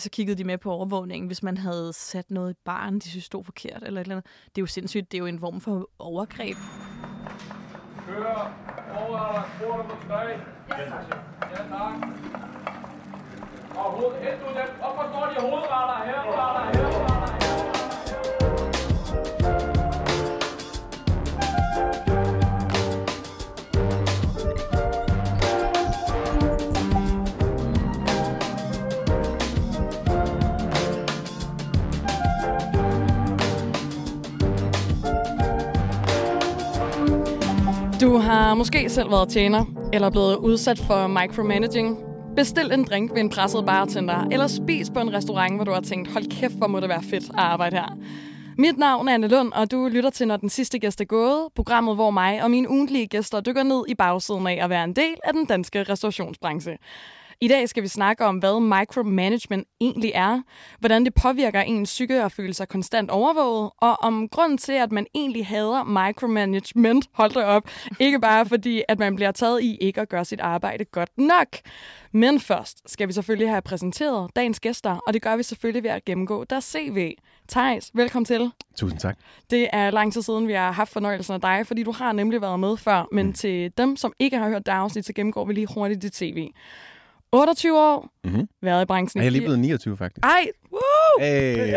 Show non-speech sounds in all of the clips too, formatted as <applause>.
så kiggede de med på overvågningen, hvis man havde sat noget i baren, de synes stod forkert, eller et eller andet. Det er jo sindssygt, det er jo en form for overgreb. Kører over porter på 3. Ja, tak. Og hoved, et du dem. Hvorfor står de hovedretter her? Hovedretter her? Du har måske selv været tjener, eller blevet udsat for micromanaging. Bestil en drink ved en presset bartender, eller spis på en restaurant, hvor du har tænkt, hold kæft, hvor må det være fedt at arbejde her. Mit navn er Anne Lund, og du lytter til Når den sidste gæst er gået, programmet, hvor mig og mine ugentlige gæster dykker ned i bagsiden af at være en del af den danske restaurationsbranche. I dag skal vi snakke om, hvad micromanagement egentlig er, hvordan det påvirker ens psyke at føle sig konstant overvåget, og om grunden til, at man egentlig hader micromanagement, hold da op, ikke bare fordi, at man bliver taget i ikke at gøre sit arbejde godt nok. Men først skal vi selvfølgelig have præsenteret dagens gæster, og det gør vi selvfølgelig ved at gennemgå deres CV. Thijs, velkommen til. Tusind tak. Det er lang tid siden, vi har haft fornøjelsen af dig, fordi du har nemlig været med før. Men mm. til dem, som ikke har hørt det afsnit, så gennemgår vi lige hurtigt dit CV. 28 år, Mm-hmm. været i branchen. Er jeg lige fire- blevet 29, faktisk? Ej, woo! Hey.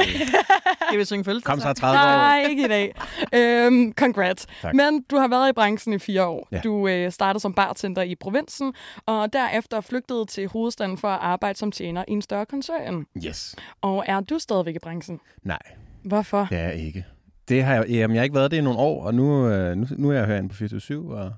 Skal vi synge fødselsdag? Kom så 30 år. Nej, ikke i dag. Øhm, congrats. Tak. Men du har været i branchen i fire år. Ja. Du øh, startede som bartender i provinsen, og derefter flygtede til hovedstaden for at arbejde som tjener i en større koncern. Yes. Og er du stadigvæk i branchen? Nej, Hvorfor? det er jeg ikke. Det har jeg, jamen, jeg har ikke været det i nogle år, og nu, øh, nu, nu er jeg herinde på 24 og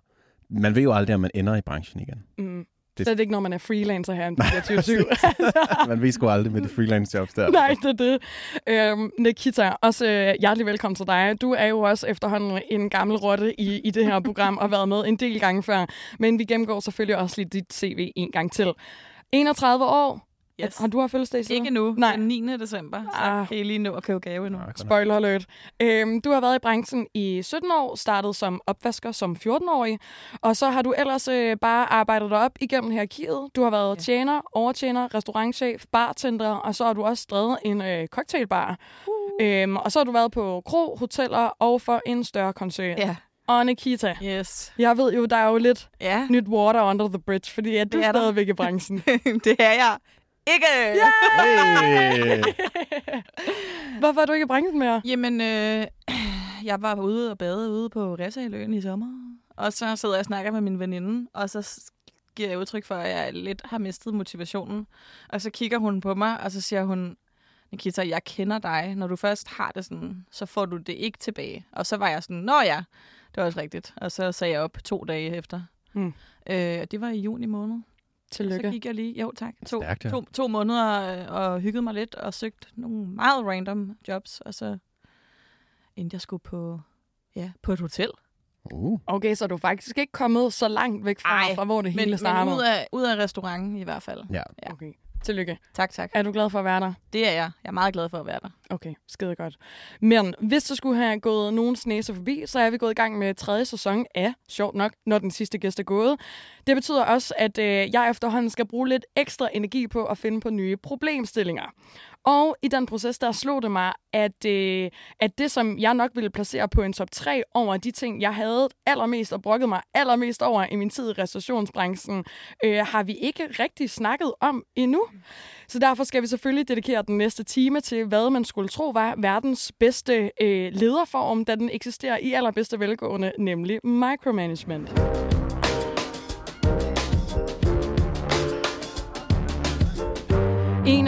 man ved jo aldrig, om man ender i branchen igen. Mm. Det- Slet ikke, når man er freelancer her på <laughs> 24 <laughs> Man ved sgu aldrig med det freelance jobs der. Nej, det er det. Øhm, Nikita, også øh, hjertelig velkommen til dig. Du er jo også efterhånden en gammel rotte i, i det her <laughs> program og har været med en del gange før. Men vi gennemgår selvfølgelig også lige dit CV en gang til. 31 år. Yes. Har du haft fødselsdag siden? Ikke nu, Nej. den 9. december. Så Ah. kan I lige nå at købe gave nu. Nok. Spoiler alert. Øhm, du har været i branchen i 17 år, startet som opvasker som 14-årig, og så har du ellers øh, bare arbejdet dig op igennem hierarkiet. Du har været Ja. tjener, overtjener, restaurantchef, bartender, og så har du også drevet en øh, cocktailbar. Uh. Øhm, og så har du været på kro, hoteller og for en større koncern. Ja, Og Nikita, yes. jeg ved jo, der er jo lidt Ja, nyt water under the bridge, fordi at du Det er der. stadigvæk i branchen. <laughs> det er jeg. Ikke! Hey. Hvorfor er du ikke i branchen mere? Jamen, øh, jeg var ude og bade ude på Ræsahaløen i sommer. Og så sidder jeg og snakker med min veninde, og så giver jeg udtryk for, at jeg lidt har mistet motivationen. Og så kigger hun på mig, og så siger hun, Nikita, jeg kender dig. Når du først har det sådan, så får du det ikke tilbage. Og så var jeg sådan, nå ja, det var også rigtigt. Og så sagde jeg op to dage efter. Hmm. Øh, og det var i juni måned. Så Tillykke. gik jeg lige, jo tak, to, Stærkt, ja. to, to måneder øh, og hyggede mig lidt og søgte nogle meget random jobs. Og så endte jeg skulle på, ja, på et hotel. Uh. Okay, så er du faktisk ikke kommet så langt væk fra, Ej, fra hvor det hele Men, men startede. ud, af, ud af restauranten i hvert fald. Ja. Ja. Okay, tillykke. Tak, tak. Er du glad for at være der? Det er jeg. Jeg er meget glad for at være der. Okay, skide godt. Men hvis du skulle have gået nogens næse forbi, så er vi gået i gang med tredje sæson af, sjovt nok, når den sidste gæst er gået. Det betyder også, at øh, jeg efterhånden skal bruge lidt ekstra energi på at finde på nye problemstillinger. Og i den proces, der slog det mig, at, øh, at det, som jeg nok ville placere på en top 3 over de ting, jeg havde allermest og brokket mig allermest over i min tid i restaurationsbranchen, øh, har vi ikke rigtig snakket om endnu. Så derfor skal vi selvfølgelig dedikere den næste time til, hvad man skulle tro var verdens bedste øh, lederform, da den eksisterer i allerbedste velgående, nemlig micromanagement.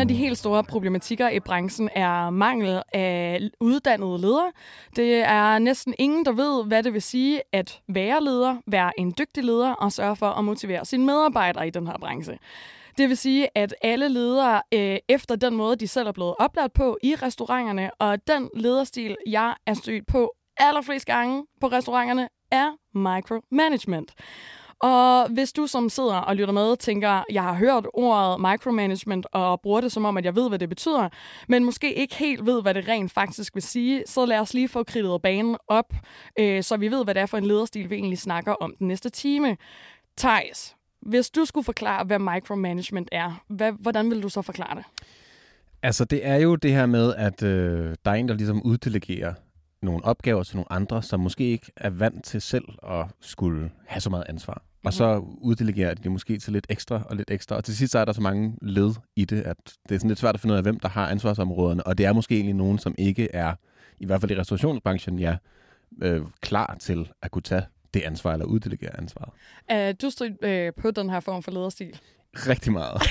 Af de helt store problematikker i branchen er mangel af uddannede ledere. Det er næsten ingen, der ved, hvad det vil sige at være leder, være en dygtig leder og sørge for at motivere sine medarbejdere i den her branche. Det vil sige, at alle ledere øh, efter den måde, de selv er blevet oplært på i restauranterne, og den lederstil, jeg er stødt på allerflest gange på restauranterne, er micromanagement. Og hvis du som sidder og lytter med, tænker, jeg har hørt ordet micromanagement og bruger det som om, at jeg ved, hvad det betyder, men måske ikke helt ved, hvad det rent faktisk vil sige, så lad os lige få kridtet banen op, øh, så vi ved, hvad det er for en lederstil, vi egentlig snakker om den næste time. Thijs, hvis du skulle forklare, hvad micromanagement er, hvad, hvordan vil du så forklare det? Altså, det er jo det her med, at øh, der er en, der ligesom uddelegerer nogle opgaver til nogle andre, som måske ikke er vant til selv at skulle have så meget ansvar. Mm-hmm. Og så uddelegerer de det måske til lidt ekstra og lidt ekstra. Og til sidst så er der så mange led i det, at det er sådan lidt svært at finde ud af, hvem der har ansvarsområderne. Og det er måske egentlig nogen, som ikke er, i hvert fald i restaurationsbranchen, ja, øh, klar til at kunne tage det ansvar eller uddelegere ansvaret. Er du stødt øh, på den her form for lederstil? Rigtig meget.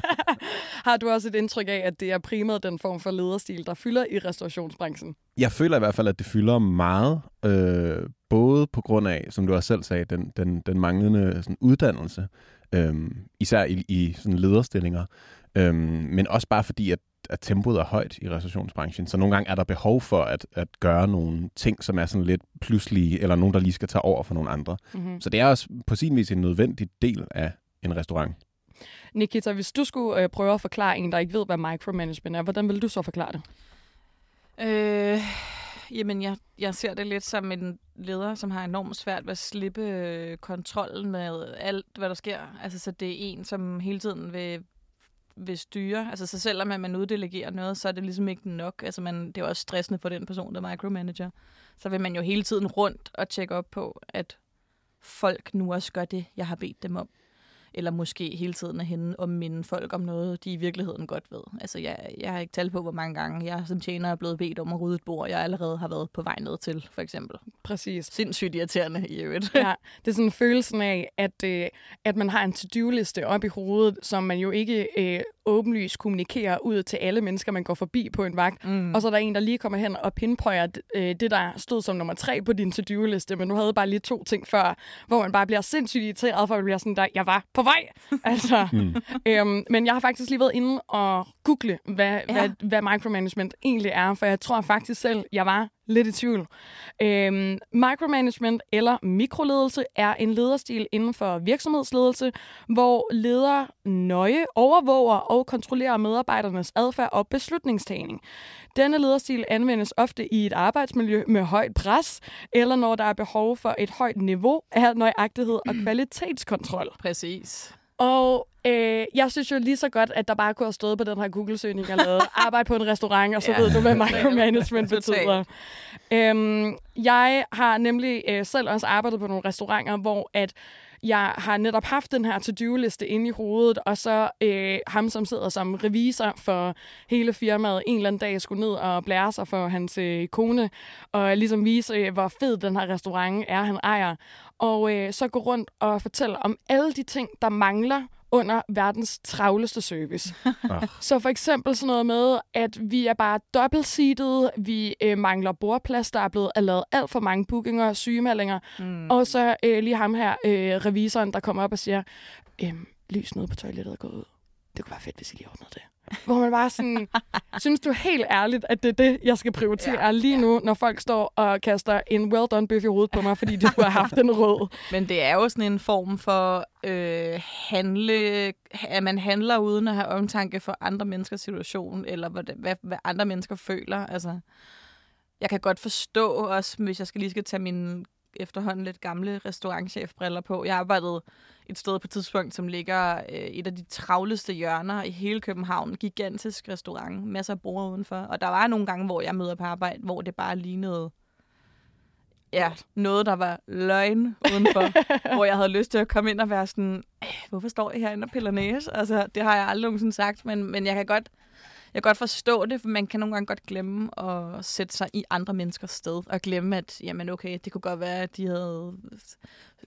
<laughs> Har du også et indtryk af, at det er primært den form for lederstil, der fylder i restaurationsbranchen? Jeg føler i hvert fald, at det fylder meget, øh, både på grund af, som du også selv sagde, den, den, den manglende sådan, uddannelse, øh, især i, i sådan lederstillinger, øh, men også bare fordi, at, at tempoet er højt i restaurationsbranchen, så nogle gange er der behov for at, at gøre nogle ting, som er sådan lidt pludselige, eller nogen, der lige skal tage over for nogle andre. Mm-hmm. Så det er også på sin vis en nødvendig del af en restaurant. Nikita, hvis du skulle øh, prøve at forklare en, der ikke ved, hvad micromanagement er, hvordan vil du så forklare det? Øh, jamen, jeg, jeg ser det lidt som en leder, som har enormt svært ved at slippe øh, kontrollen med alt, hvad der sker. Altså, så det er en, som hele tiden vil, vil styre. Altså, så selvom man uddelegerer noget, så er det ligesom ikke nok. Altså, man, det er også stressende for den person, der er micromanager. Så vil man jo hele tiden rundt og tjekke op på, at folk nu også gør det, jeg har bedt dem om eller måske hele tiden er henne og minde folk om noget, de i virkeligheden godt ved. Altså, jeg, jeg har ikke talt på, hvor mange gange jeg som tjener er blevet bedt om at rydde et bord, jeg allerede har været på vej ned til, for eksempel. Præcis. Sindssygt irriterende i øvrigt. ja, det er sådan en følelsen af, at, øh, at man har en to-do-liste op i hovedet, som man jo ikke øh, åbenlyst kommunikerer ud til alle mennesker, man går forbi på en vagt. Mm. Og så er der en, der lige kommer hen og pinpointer øh, det, der stod som nummer tre på din to-do-liste, men du havde bare lige to ting før, hvor man bare bliver sindssygt irriteret, for at blive sådan der, jeg var på vej. <laughs> altså, mm. øhm, men jeg har faktisk lige været inde og google, hvad, ja. hvad, hvad micromanagement egentlig er, for jeg tror faktisk selv, jeg var lidt i tvivl. Øhm, micromanagement eller mikroledelse er en lederstil inden for virksomhedsledelse, hvor ledere nøje overvåger og kontrollerer medarbejdernes adfærd og beslutningstagning. Denne lederstil anvendes ofte i et arbejdsmiljø med højt pres, eller når der er behov for et højt niveau af nøjagtighed og <clears throat> kvalitetskontrol. Præcis. Og øh, jeg synes jo lige så godt, at der bare kunne have stået på den her Google-søgning, jeg lavede, <laughs> arbejde på en restaurant, og så ja. ved du, hvad micromanagement betyder. Øhm, jeg har nemlig øh, selv også arbejdet på nogle restauranter, hvor at jeg har netop haft den her to-do-liste inde i hovedet, og så øh, ham, som sidder som revisor for hele firmaet, en eller anden dag skulle ned og blære sig for hans øh, kone, og ligesom vise, øh, hvor fed den her restaurant er, han ejer. Og øh, så gå rundt og fortælle om alle de ting, der mangler under verdens travleste service. Ah. Så for eksempel sådan noget med, at vi er bare dobbeltseated, vi øh, mangler bordplads, der er blevet lavet alt for mange bookinger, sygemeldinger, mm. og så øh, lige ham her, øh, revisoren, der kommer op og siger, øh, lys nede på toilettet er gået ud. Det kunne være fedt, hvis I lige ordnede det. Hvor man bare sådan, synes du helt ærligt, at det er det, jeg skal prioritere ja, lige nu, når folk står og kaster en well done bøf i hovedet på mig, fordi de skulle have haft en rød. <laughs> Men det er jo sådan en form for øh, handle, at man handler uden at have omtanke for andre menneskers situation, eller hvad, hvad, hvad andre mennesker føler. Altså, jeg kan godt forstå også, hvis jeg skal lige skal tage min efterhånden lidt gamle restaurantchefbriller på. Jeg arbejdede et sted på et tidspunkt, som ligger øh, et af de travleste hjørner i hele København. Gigantisk restaurant, masser af bord udenfor. Og der var nogle gange, hvor jeg møder på arbejde, hvor det bare lignede ja, noget, der var løgn udenfor, <laughs> hvor jeg havde lyst til at komme ind og være sådan, hvorfor står jeg herinde og piller næse? Altså, det har jeg aldrig nogensinde sagt, men, men jeg kan godt jeg kan godt forstå det, for man kan nogle gange godt glemme at sætte sig i andre menneskers sted, og glemme, at jamen okay, det kunne godt være, at de havde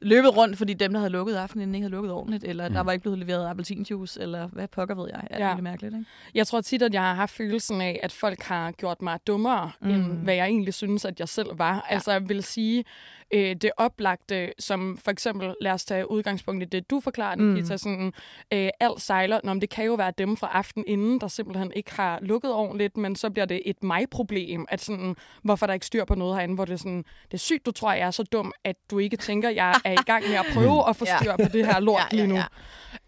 løbet rundt, fordi dem, der havde lukket aftenen, ikke havde lukket ordentligt, eller mm. der var ikke blevet leveret appelsinjuice, eller hvad pokker ved jeg. Er ja. det mærkeligt, ikke? Jeg tror tit, at jeg har haft følelsen af, at folk har gjort mig dummere, mm. end hvad jeg egentlig synes, at jeg selv var. Ja. Altså, jeg vil sige, øh, det oplagte, som for eksempel, lad os tage udgangspunkt i det, du forklarer, Nikita, mm. sådan, øh, alt sejler, Nå, men det kan jo være dem fra aften inden, der simpelthen ikke har lukket ordentligt, men så bliver det et mig-problem, at sådan, hvorfor der ikke styr på noget herinde, hvor det er sådan, det er sygt, du tror, jeg er så dum, at du ikke tænker, jeg <laughs> er i gang med at prøve at få styr ja. på det her lort ja, ja, ja. lige nu.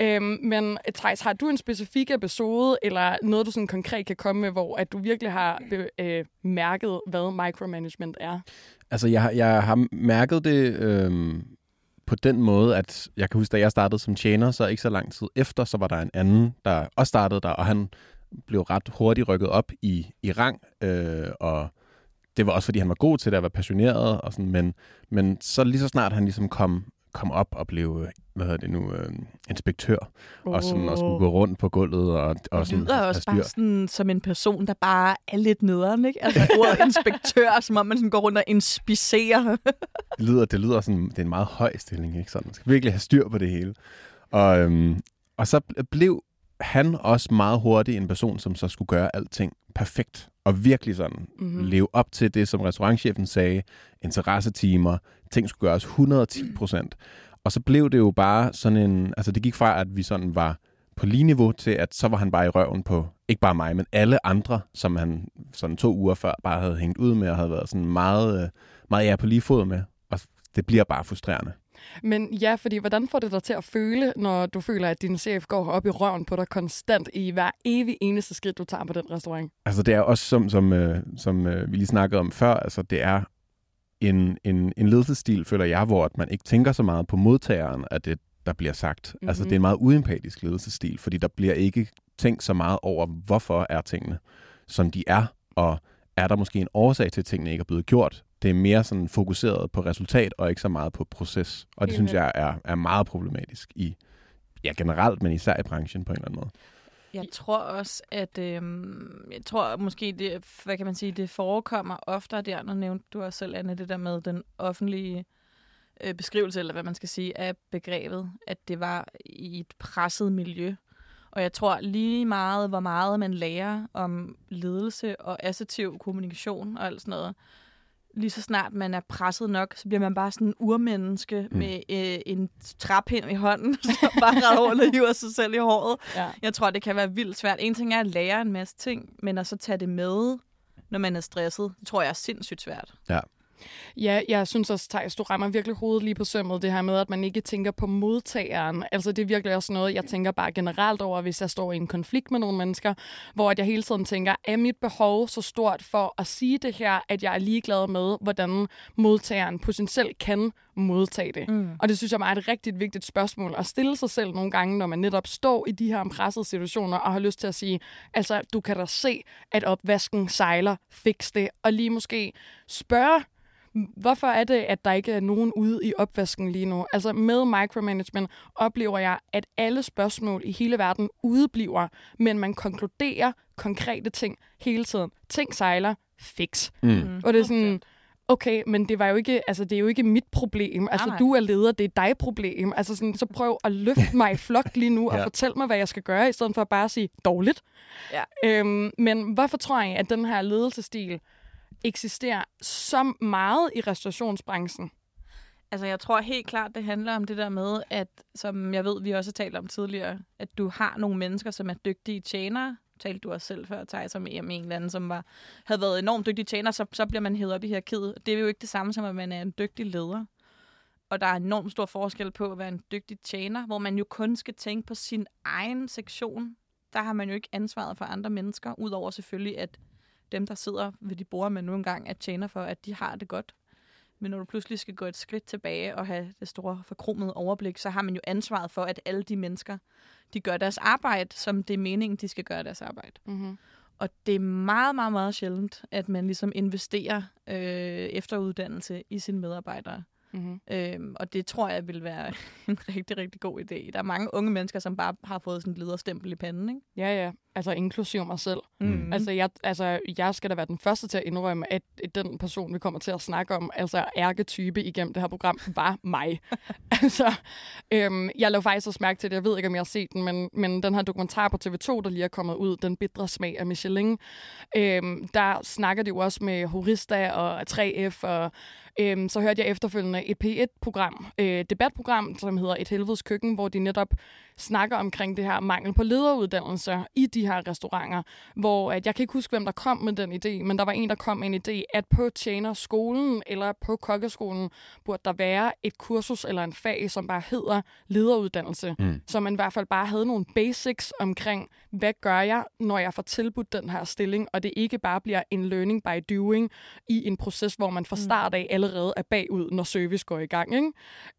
Øhm, men Thijs, har du en specifik episode, eller noget, du sådan konkret kan komme med, hvor at du virkelig har øh, mærket, hvad micromanagement er? Altså, jeg, jeg har mærket det øhm, på den måde, at jeg kan huske, da jeg startede som tjener, så ikke så lang tid efter, så var der en anden, der også startede der, og han blev ret hurtigt rykket op i, i rang, øh, og det var også, fordi han var god til det, at være passioneret, og sådan, men, men så lige så snart han ligesom kom, kom op og blev, hvad hedder det nu, øh, inspektør, oh. og, sådan, og skulle gå rundt på gulvet. Og, og Det sådan, lyder have også bare sådan, som en person, der bare er lidt nederen, ikke? Altså ordet inspektør, <laughs> som om man sådan går rundt og inspicerer. Det lyder, det lyder sådan, det er en meget høj stilling, ikke? Sådan, man skal virkelig have styr på det hele. Og, øhm, og så bl- blev han også meget hurtigt en person, som så skulle gøre alting perfekt. Og virkelig sådan mm-hmm. leve op til det, som restaurantchefen sagde, interessetimer, ting skulle gøres 110 procent. Og så blev det jo bare sådan en, altså det gik fra, at vi sådan var på lige niveau til, at så var han bare i røven på, ikke bare mig, men alle andre, som han sådan to uger før bare havde hængt ud med, og havde været sådan meget, øh, meget ja på lige fod med. Og det bliver bare frustrerende. Men ja, fordi hvordan får det dig til at føle, når du føler, at din chef går op i røven på dig konstant i hver evig eneste skridt, du tager på den restaurant? Altså det er også, som, som, øh, som øh, vi lige snakkede om før, altså det er en, en, en ledelsesstil, føler jeg, hvor at man ikke tænker så meget på modtageren af det, der bliver sagt. Mm-hmm. Altså det er en meget uempatisk ledelsesstil, fordi der bliver ikke tænkt så meget over, hvorfor er tingene, som de er, og er der måske en årsag til, at tingene ikke er blevet gjort. Det er mere sådan fokuseret på resultat, og ikke så meget på proces. Og det synes jeg er, er meget problematisk i, ja generelt, men især i branchen på en eller anden måde. Jeg tror også, at øhm, jeg tror måske, det, hvad kan man sige, det forekommer oftere der, når nævnte du også selv, Anne, det der med den offentlige øh, beskrivelse, eller hvad man skal sige, af begrebet, at det var i et presset miljø. Og jeg tror lige meget, hvor meget man lærer om ledelse og assertiv kommunikation og alt sådan noget, lige så snart man er presset nok, så bliver man bare sådan en urmenneske mm. med øh, en træpind i hånden, <laughs> som bare ret rundt og hiver sig selv i håret. Ja. Jeg tror, det kan være vildt svært. En ting er at lære en masse ting, men at så tage det med, når man er stresset, det tror jeg er sindssygt svært. Ja. Ja, jeg synes også, Thijs, du rammer virkelig hovedet lige på sømmet, det her med, at man ikke tænker på modtageren. Altså, det er virkelig også noget, jeg tænker bare generelt over, hvis jeg står i en konflikt med nogle mennesker, hvor at jeg hele tiden tænker, er mit behov så stort for at sige det her, at jeg er ligeglad med, hvordan modtageren potentielt kan modtage det? Mm. Og det synes jeg er et rigtig vigtigt spørgsmål at stille sig selv nogle gange, når man netop står i de her pressede situationer og har lyst til at sige, altså, du kan da se, at opvasken sejler, fix det, og lige måske spørge Hvorfor er det, at der ikke er nogen ude i opvasken lige nu? Altså med micromanagement oplever jeg, at alle spørgsmål i hele verden udebliver, men man konkluderer konkrete ting hele tiden. Ting sejler, fix. Mm. Og det er sådan, okay, men det var jo ikke, altså det er jo ikke mit problem. Altså nej. du er leder, det er dig problem. Altså sådan, så prøv at løfte <laughs> mig i flok lige nu og Ja. fortæl mig, hvad jeg skal gøre, i stedet for bare at sige dårligt. Ja. Øhm, men hvorfor tror jeg, at den her ledelsestil eksisterer så meget i restaurationsbranchen? Altså, jeg tror helt klart, det handler om det der med, at, som jeg ved, vi også har talt om tidligere, at du har nogle mennesker, som er dygtige tjenere. Talte du også selv før, Thijs, som en en eller anden, som var, havde været enormt dygtig tjener, så, så bliver man hævet op i hierarkiet. Det er jo ikke det samme som, at man er en dygtig leder. Og der er enormt stor forskel på at være en dygtig tjener, hvor man jo kun skal tænke på sin egen sektion. Der har man jo ikke ansvaret for andre mennesker, udover selvfølgelig, at dem, der sidder ved de bord, man nu engang er tjener for, at de har det godt. Men når du pludselig skal gå et skridt tilbage og have det store forkromede overblik, så har man jo ansvaret for, at alle de mennesker, de gør deres arbejde, som det er meningen, de skal gøre deres arbejde. Mm-hmm. Og det er meget, meget, meget sjældent, at man ligesom investerer øh, efteruddannelse i sine medarbejdere. Mm-hmm. Øhm, og det tror jeg vil være <laughs> en rigtig, rigtig god idé. Der er mange unge mennesker, som bare har fået sådan et lederstempel i panden, ikke? Ja, ja. Altså inklusiv mig selv. Mm. Altså jeg, altså, jeg skal da være den første til at indrømme, at den person, vi kommer til at snakke om, altså ærketype igennem det her program, var mig. <laughs> altså, øhm, jeg lavede faktisk også mærke til det, jeg ved ikke, om jeg har set den, men, men den her dokumentar på TV2, der lige er kommet ud, Den bitre smag af Michelin, øhm, der snakker de jo også med Horista og 3F, og øhm, så hørte jeg efterfølgende et P1-program, øh, debatprogram, som hedder Et helvedes køkken, hvor de netop snakker omkring det her mangel på lederuddannelser i de her restauranter, hvor at jeg kan ikke huske, hvem der kom med den idé, men der var en, der kom med en idé, at på tjenerskolen eller på kokkeskolen burde der være et kursus eller en fag, som bare hedder lederuddannelse, Mm. så man i hvert fald bare havde nogle basics omkring, hvad gør jeg, når jeg får tilbudt den her stilling, og det ikke bare bliver en learning by doing i en proces, hvor man fra start af allerede allerede er bagud, når service går i gang. Ikke?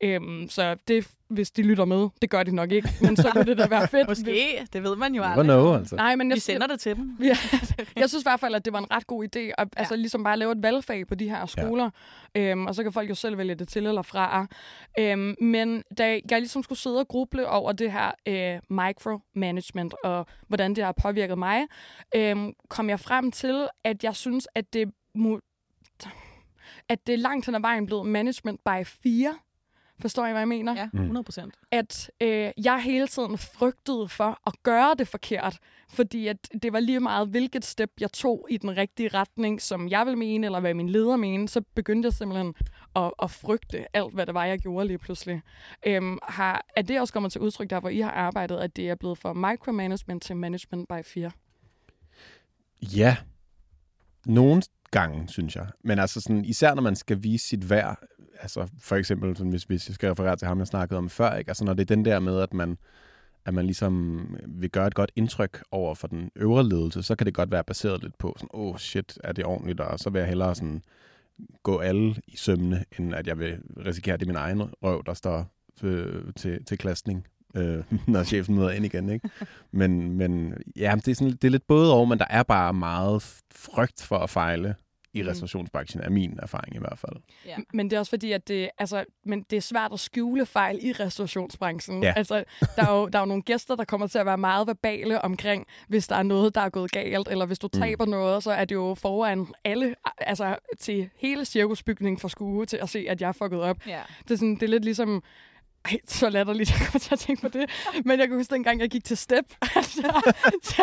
Øhm, så det, hvis de lytter med, det gør de nok ikke, men så kunne det da være fedt. Måske, det ved man jo aldrig. know, altså. Nej, men jeg, Vi sender det til dem. Ja, <laughs> jeg synes i hvert fald, at det var en ret god idé at altså, ligesom bare lave et valgfag på de her skoler. Ja. Øhm, og så kan folk jo selv vælge det til eller fra. Øhm, men da jeg ligesom skulle sidde og gruble over det her øh, micromanagement og hvordan det har påvirket mig, øhm, kom jeg frem til, at jeg synes, at det, at det er langt hen ad vejen blevet management by fire. Forstår I, hvad jeg mener? Ja, Mm. 100 procent. at øh, jeg hele tiden frygtede for at gøre det forkert, fordi at det var lige meget, hvilket step jeg tog i den rigtige retning, som jeg vil mene, eller hvad min leder mente, så begyndte jeg simpelthen at, at frygte alt, hvad det var, jeg gjorde lige pludselig. Øhm, har, er det også kommet til udtryk der, hvor I har arbejdet, at det er blevet fra micromanagement til management by fear? Ja, nogle gange, synes jeg. Men altså sådan, især når man skal vise sit værd, altså for eksempel, sådan, hvis, hvis jeg skal referere til ham, jeg snakkede om før, ikke? Altså når det er den der med, at man, at man ligesom vil gøre et godt indtryk over for den øvre ledelse, så kan det godt være baseret lidt på sådan, åh oh, shit, er det ordentligt, og så vil jeg hellere sådan gå alle i sømne, end at jeg vil risikere, at det er min egen røv, der står øh, til, til klastning, øh, <laughs> når chefen møder ind igen, ikke? Men, men ja, det er, sådan, det er lidt både over, men der er bare meget frygt for at fejle i Mm. restaurationsbranchen, er min erfaring i hvert fald. Ja. Men det er også fordi, at det, altså, men det er svært at skjule fejl i restaurationsbranchen. Ja. Altså, der, er jo, der er jo nogle gæster, der kommer til at være meget verbale omkring, hvis der er noget, der er gået galt, eller hvis du Mm. taber noget, så er det jo foran alle, altså til hele cirkusbygningen for skue til at se, at jeg er fucket op. Ja. Det er, sådan, det er lidt ligesom... Ej, så latterligt, <laughs> jeg kommer til at tænke på det. Men jeg kan huske, dengang jeg gik til step, <laughs> så, så,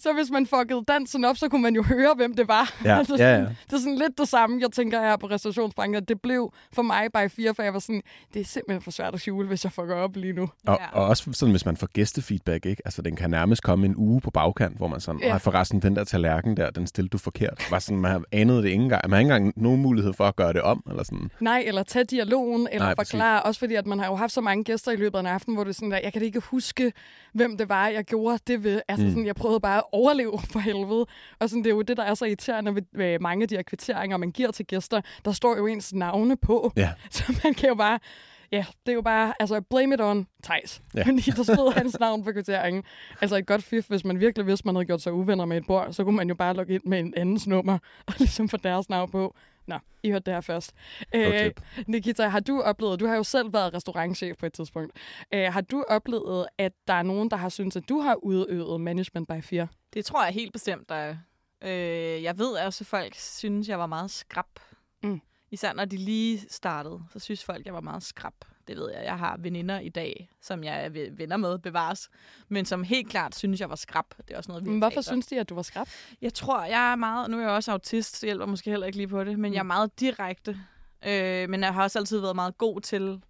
så hvis man fuckede dansen op, så kunne man jo høre, hvem det var. Ja, Altså ja, sådan, ja. Det er sådan lidt det samme, jeg tænker her på restaurationsbranchen. at Det blev for mig bare fire, for jeg var sådan, det er simpelthen for svært at skjule, hvis jeg fucker op lige nu. Og, Ja. og også sådan, hvis man får gæstefeedback, ikke? Altså, den kan nærmest komme en uge på bagkant, hvor man sådan, Ja. ja. forresten, den der tallerken der, den stillede du forkert. Var sådan, man har anet det ikke engang. Man har ikke engang nogen mulighed for at gøre det om, eller sådan. Nej, eller tage dialogen, eller Nej, Nej, præcis. forklare. Også fordi, at man har jo haft så mange gæster i løbet af en aften, hvor det er sådan der, jeg kan ikke huske, hvem det var, jeg gjorde det ved. Altså Mm. sådan, jeg prøvede bare at overleve for helvede. Og sådan, det er jo det, der er så irriterende ved, ved mange af de her kvitteringer, man giver til gæster. Der står jo ens navne på. Ja. <laughs> Så man kan jo bare... Ja, det er jo bare, altså, blame it on Thijs. Ja. Fordi der stod hans navn på kvitteringen. Altså et godt fif, hvis man virkelig vidste, man havde gjort sig uvenner med et bord, så kunne man jo bare logge ind med en andens nummer, og ligesom få deres navn på. Nå, I hørte det her først. Øh. Nikita, har du oplevet, du har jo selv været restaurantchef på et tidspunkt, øh, har du oplevet, at der er nogen, der har syntes, at du har udøvet management by fear? Det tror jeg helt bestemt, der er. Øh, jeg ved også, at folk synes, jeg var meget skrab. Mm. Især når de lige startede, så synes folk, jeg var meget skrab. Det ved jeg. Jeg har veninder i dag, som jeg er ve- venner med, bevares. Men som helt klart synes, jeg var skrab. Det er også noget, vi Men Hvorfor om. synes de, at du var skrab? Jeg tror, jeg er meget... Nu er jeg også autist, så hjælper måske heller ikke lige på det. Men jeg er meget direkte. Øh, men jeg har også altid været meget god til,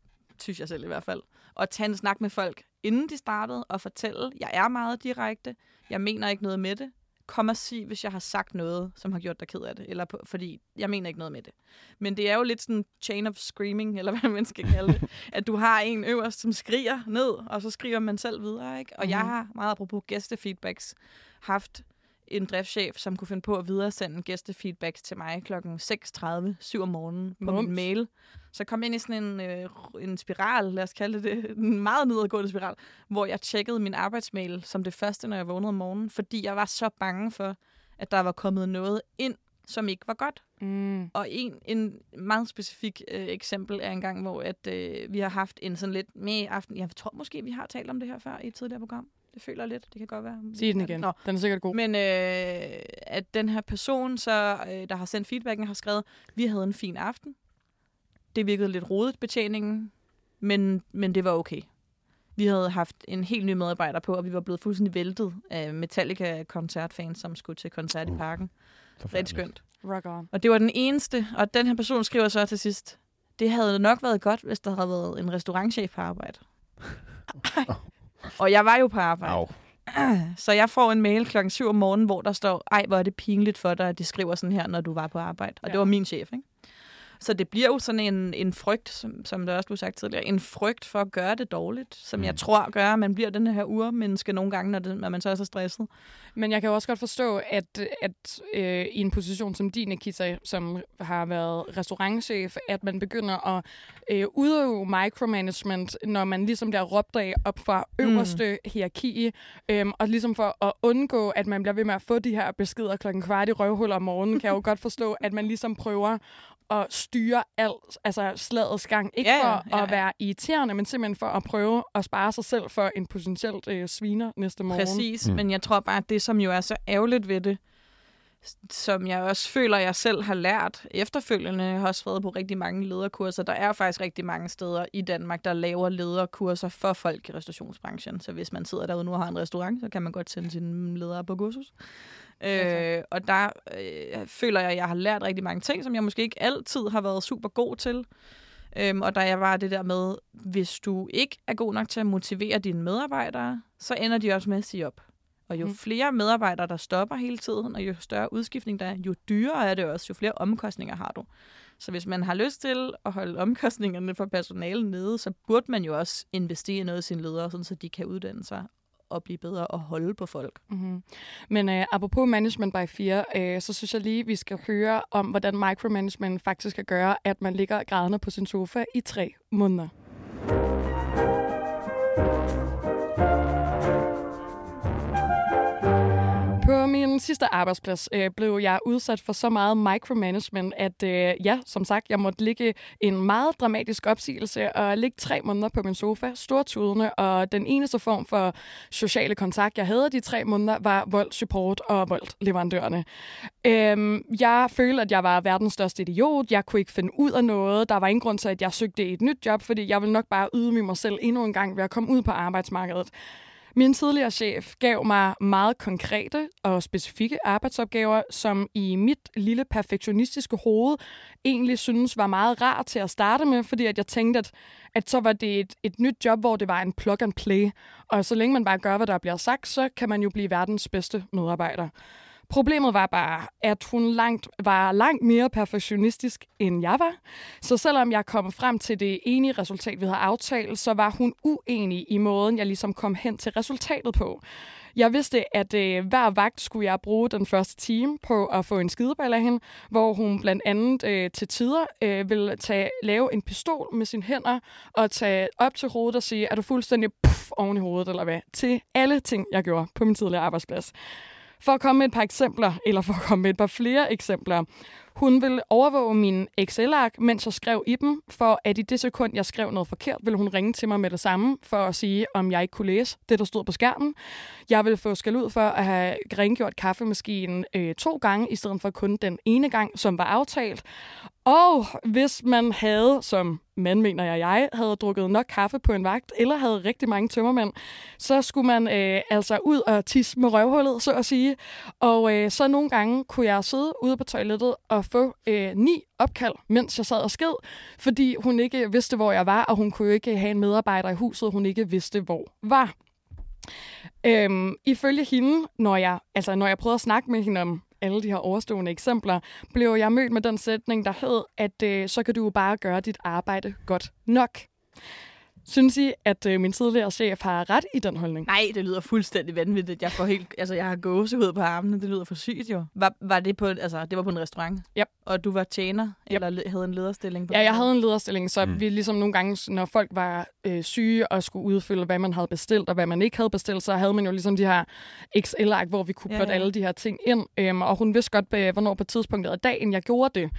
synes jeg selv i hvert fald, at tage en snak med folk, inden de startede, og fortælle, jeg er meget direkte. Jeg mener ikke noget med det. Kom og sig, hvis jeg har sagt noget, som har gjort dig ked af det. Eller på, fordi jeg mener ikke noget med det. Men det er jo lidt sådan chain of screaming, eller hvad man skal kalde det. <laughs> at du har en øverst, som skriger ned, og så skriver man selv videre. Ikke? Og mm-hmm. jeg Mhm. har meget apropos gæstefeedbacks haft en driftschef, som kunne finde på at videresende gæstefeedbacks til mig kl. 6.30, 7 om morgenen på Mums. min mail. Så kom jeg ind i sådan en, øh, en spiral, lad os kalde det, <laughs> en meget nedadgående spiral, hvor jeg tjekkede min arbejdsmail som det første, når jeg vågnede om morgenen, fordi jeg var så bange for, at der var kommet noget ind, som ikke var godt. Mm. Og en, en meget specifik øh, eksempel er en gang, hvor at, øh, vi har haft en sådan lidt med aften. Jeg tror måske, vi har talt om det her før i et tidligere program. Det føler jeg lidt. Det kan godt være. Sig den igen. Nå, Den er sikkert god. men øh, at den her person, så, øh, der har sendt feedbacken, har skrevet, vi havde en fin aften. Det virkede lidt rodet, betjeningen, men, men det var okay. Vi havde haft en helt ny medarbejder på, og vi var blevet fuldstændig væltet af Metallica-koncertfans, som skulle til koncert i Uh, parken. Rigtig skønt. Rock on. Og det var den eneste, og den her person skriver så til sidst, det havde nok været godt, hvis der havde været en restaurantchef på arbejde. <laughs> og jeg var jo på arbejde. Au. <clears throat> Så jeg får en mail klokken 7 om morgenen, hvor der står, ej, hvor er det pinligt for dig, at de skriver sådan her, når du var på arbejde. Og ja. Det var min chef, ikke? Så det bliver jo sådan en, en frygt, som, som der også blev sagt tidligere, en frygt for at gøre det dårligt, som mm. jeg tror gør, at man bliver den her urmenneske nogle gange, når, det, når man så er så stresset. Men jeg kan jo også godt forstå, at, at øh, i en position som din, Nikita, som har været restaurantchef, at man begynder at øh, udøve micromanagement, når man ligesom bliver råbt af op fra øverste mm. hierarki, øh, og ligesom for at undgå, at man bliver ved med at få de her beskeder klokken kvart i røvhul om morgenen, kan jeg jo godt forstå, at man ligesom prøver at styre alt, altså slagets gang. Ikke Ja, ja, for ja, at være irriterende, men simpelthen for at prøve at spare sig selv for en potentielt øh, sviner næste morgen. Præcis, Mm. men jeg tror bare, at det, som jo er så ærgerligt ved det, som jeg også føler, jeg selv har lært efterfølgende, jeg har også været på rigtig mange lederkurser. Der er faktisk rigtig mange steder i Danmark, der laver lederkurser for folk i restaurationsbranchen. Så hvis man sidder derude nu og har en restaurant, så kan man godt sende sine ledere på kursus. Øh, og der øh, føler jeg, at jeg har lært rigtig mange ting, som jeg måske ikke altid har været super god til. Øhm, og der jeg var det der med, hvis du ikke er god nok til at motivere dine medarbejdere, så ender de også med at sige op. Og jo Mm. flere medarbejdere, der stopper hele tiden, og jo større udskiftning der er, jo dyrere er det også, jo flere omkostninger har du. Så hvis man har lyst til at holde omkostningerne for personalet nede, så burde man jo også investere i noget af sine ledere, sådan så de kan uddanne sig og blive bedre og holde på folk. Mm-hmm. Men øh, apropos Management by 4, øh, så synes jeg lige, vi skal høre om, hvordan micromanagement faktisk kan gøre, at man ligger grædende på sin sofa i tre måneder. Sidste arbejdsplads øh, blev jeg udsat for så meget micromanagement, at øh, ja, som sagt, jeg måtte ligge en meget dramatisk opsigelse og ligge tre måneder på min sofa, stortudende, og den eneste form for sociale kontakt, jeg havde de tre måneder, var vold, support og vold leverandørerne. Øhm, jeg følte, at jeg var verdens største idiot. Jeg kunne ikke finde ud af noget. Der var ingen grund til, at jeg søgte et nyt job, fordi jeg ville nok bare ydmyge mig selv endnu en gang ved at komme ud på arbejdsmarkedet. Min tidligere chef gav mig meget konkrete og specifikke arbejdsopgaver, som i mit lille perfektionistiske hoved egentlig synes var meget rart til at starte med, fordi at jeg tænkte, at, at så var det et, et nyt job, hvor det var en plug and play. Og så længe man bare gør, hvad der bliver sagt, så kan man jo blive verdens bedste medarbejder. Problemet var bare, at hun langt, var langt mere perfektionistisk, end jeg var. Så selvom jeg kom frem til det enige resultat, vi havde aftalt, så var hun uenig i måden, jeg ligesom kom hen til resultatet på. Jeg vidste, at øh, hver vagt skulle jeg bruge den første time på at få en skideball af hende, hvor hun blandt andet øh, til tider øh, ville tage, lave en pistol med sine hænder og tage op til hovedet og sige, er du fuldstændig puff oven i hovedet, eller hvad? Til alle ting, jeg gjorde på min tidligere arbejdsplads. For at komme med et par eksempler, eller for at komme med et par flere eksempler. Hun ville overvåge min Excel-ark, mens jeg skrev i dem, for at i det sekund, jeg skrev noget forkert, ville hun ringe til mig med det samme, for at sige, om jeg ikke kunne læse det, der stod på skærmen. Jeg ville få skal ud for at have rengjort kaffemaskinen øh, to gange, i stedet for kun den ene gang, som var aftalt. Og hvis man havde, som man mener jeg, jeg havde drukket nok kaffe på en vagt, eller havde rigtig mange tømmermænd, så skulle man øh, altså ud og tisse med røvhullet, så at sige. Og øh, så nogle gange kunne jeg sidde ude på toilettet og få øh, ni opkald, mens jeg sad og sked, fordi hun ikke vidste, hvor jeg var, og hun kunne jo ikke have en medarbejder i huset, hun ikke vidste, hvor var. Øhm, ifølge hende, når jeg, altså, når jeg prøvede at snakke med hende om alle de her overstående eksempler, blev jeg mødt med den sætning, der hed, at øh, så kan du jo bare gøre dit arbejde godt nok. Synes I, at øh, min tidligere chef har ret i den holdning? Nej, det lyder fuldstændig vanvittigt. Jeg får helt, altså jeg har gåsehud på armene. Det lyder for sygt jo. Var, var det på, altså det var på en restaurant? Yep. Og du var tjener? Yep. Eller le- havde en lederstilling? På Ja, jeg havde en lederstilling, så Mm. vi ligesom nogle gange, når folk var øh, syge og skulle udfylde, hvad man havde bestilt og hvad man ikke havde bestilt, så havde man jo ligesom de her Excel-ark, hvor vi kunne Ja, putte ja. alle de her ting ind. Øhm, og hun vidste godt, øh, hvornår på tidspunktet af dagen, jeg gjorde det.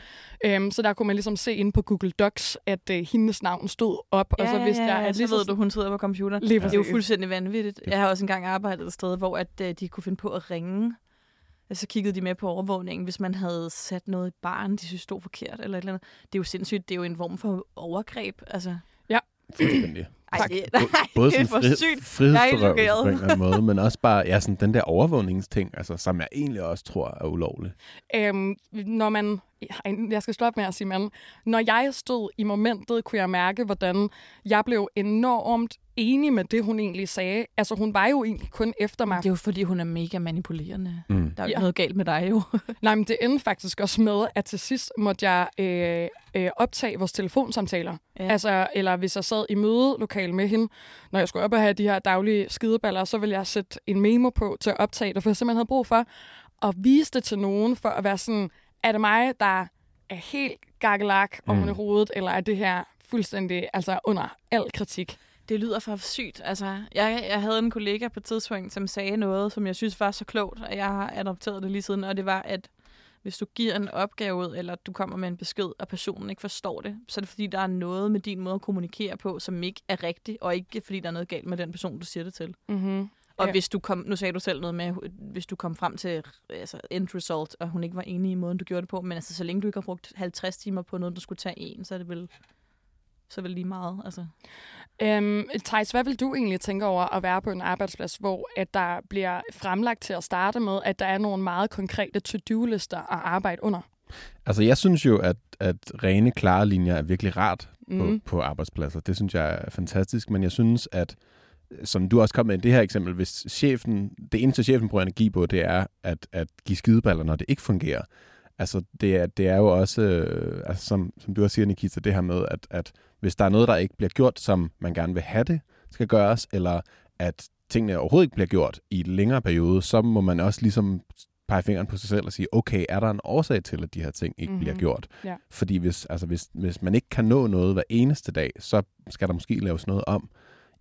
Øhm, så der kunne man ligesom se inde på Google Docs, at øh, hendes navn stod op, og så vidste jeg, at så lige ved du, hun sidder på computer. Lige Det er jo fuldstændig vanvittigt. Jeg har også engang arbejdet et sted, hvor at, øh, de kunne finde på at ringe. Og så kiggede de med på overvågningen, hvis man havde sat noget i baren, de synes stod forkert eller et eller andet. Det er jo sindssygt. Det er jo en form for overgreb. Altså, Fuldstændig. Ej, Tak. det, nej, Både det er for sygt. Er frihedsberøvelse på en eller anden måde, men også bare ja, sådan den der overvågningsting, altså, som jeg egentlig også tror er ulovlig. Øhm, når man... Jeg skal stoppe med at sige, men når jeg stod i momentet, kunne jeg mærke, hvordan jeg blev enormt enig med det, hun egentlig sagde. Altså, hun var jo egentlig kun efter mig. Det er jo fordi, hun er mega manipulerende. Mm. Der er jo Ja. noget galt med dig jo. <laughs> Nej, men det endte faktisk også med, at til sidst måtte jeg øh, øh, optage vores telefonsamtaler. Ja. Altså, eller hvis jeg sad i mødelokale med hende, når jeg skulle op og have de her daglige skideballer, så ville jeg sætte en memo på til at optage det, for jeg simpelthen havde brug for at vise det til nogen, for at være sådan, er det mig, der er helt gakkelak om Mm. i hovedet, eller er det her fuldstændig altså under al kritik? Det lyder for sygt. Altså, jeg, jeg havde en kollega på et tidspunkt, som sagde noget, som jeg synes var så klogt, og jeg har adopteret det lige siden, og det var, at hvis du giver en opgave ud, eller du kommer med en besked, og personen ikke forstår det, så er det fordi, der er noget med din måde at kommunikere på, som ikke er rigtigt, og ikke fordi, der er noget galt med den person, du siger det til. Mm-hmm. Og Ja. hvis du kom, nu sagde du selv noget med, hvis du kom frem til altså, end result, og hun ikke var enig i måden, du gjorde det på, men altså, så længe du ikke har brugt 50 timer på noget, du skulle tage en, så er det vel, så er det vel lige meget. Altså. Øhm, Thijs, hvad vil du egentlig tænke over at være på en arbejdsplads, hvor at der bliver fremlagt til at starte med, at der er nogle meget konkrete to-do-lister at arbejde under? Altså, jeg synes jo, at, at rene, klare linjer er virkelig rart mm. på, på arbejdspladser. Det synes jeg er fantastisk, men jeg synes, at som du også kom med i det her eksempel, hvis chefen, det eneste chefen bruger energi på, det er at, at give skideballer, når det ikke fungerer. Altså, det er, det er jo også, øh, altså, som, som du også siger, Nikita, det her med, at, at hvis der er noget, der ikke bliver gjort, som man gerne vil have det, skal gøres, eller at tingene overhovedet ikke bliver gjort i en længere periode, så må man også ligesom pege fingeren på sig selv og sige, okay, er der en årsag til, at de her ting ikke mm-hmm. bliver Mhm. gjort? Ja. Fordi hvis, altså hvis, hvis man ikke kan nå noget hver eneste dag, så skal der måske laves noget om,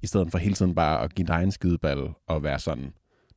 i stedet for hele tiden bare at give dig en skideball og være sådan,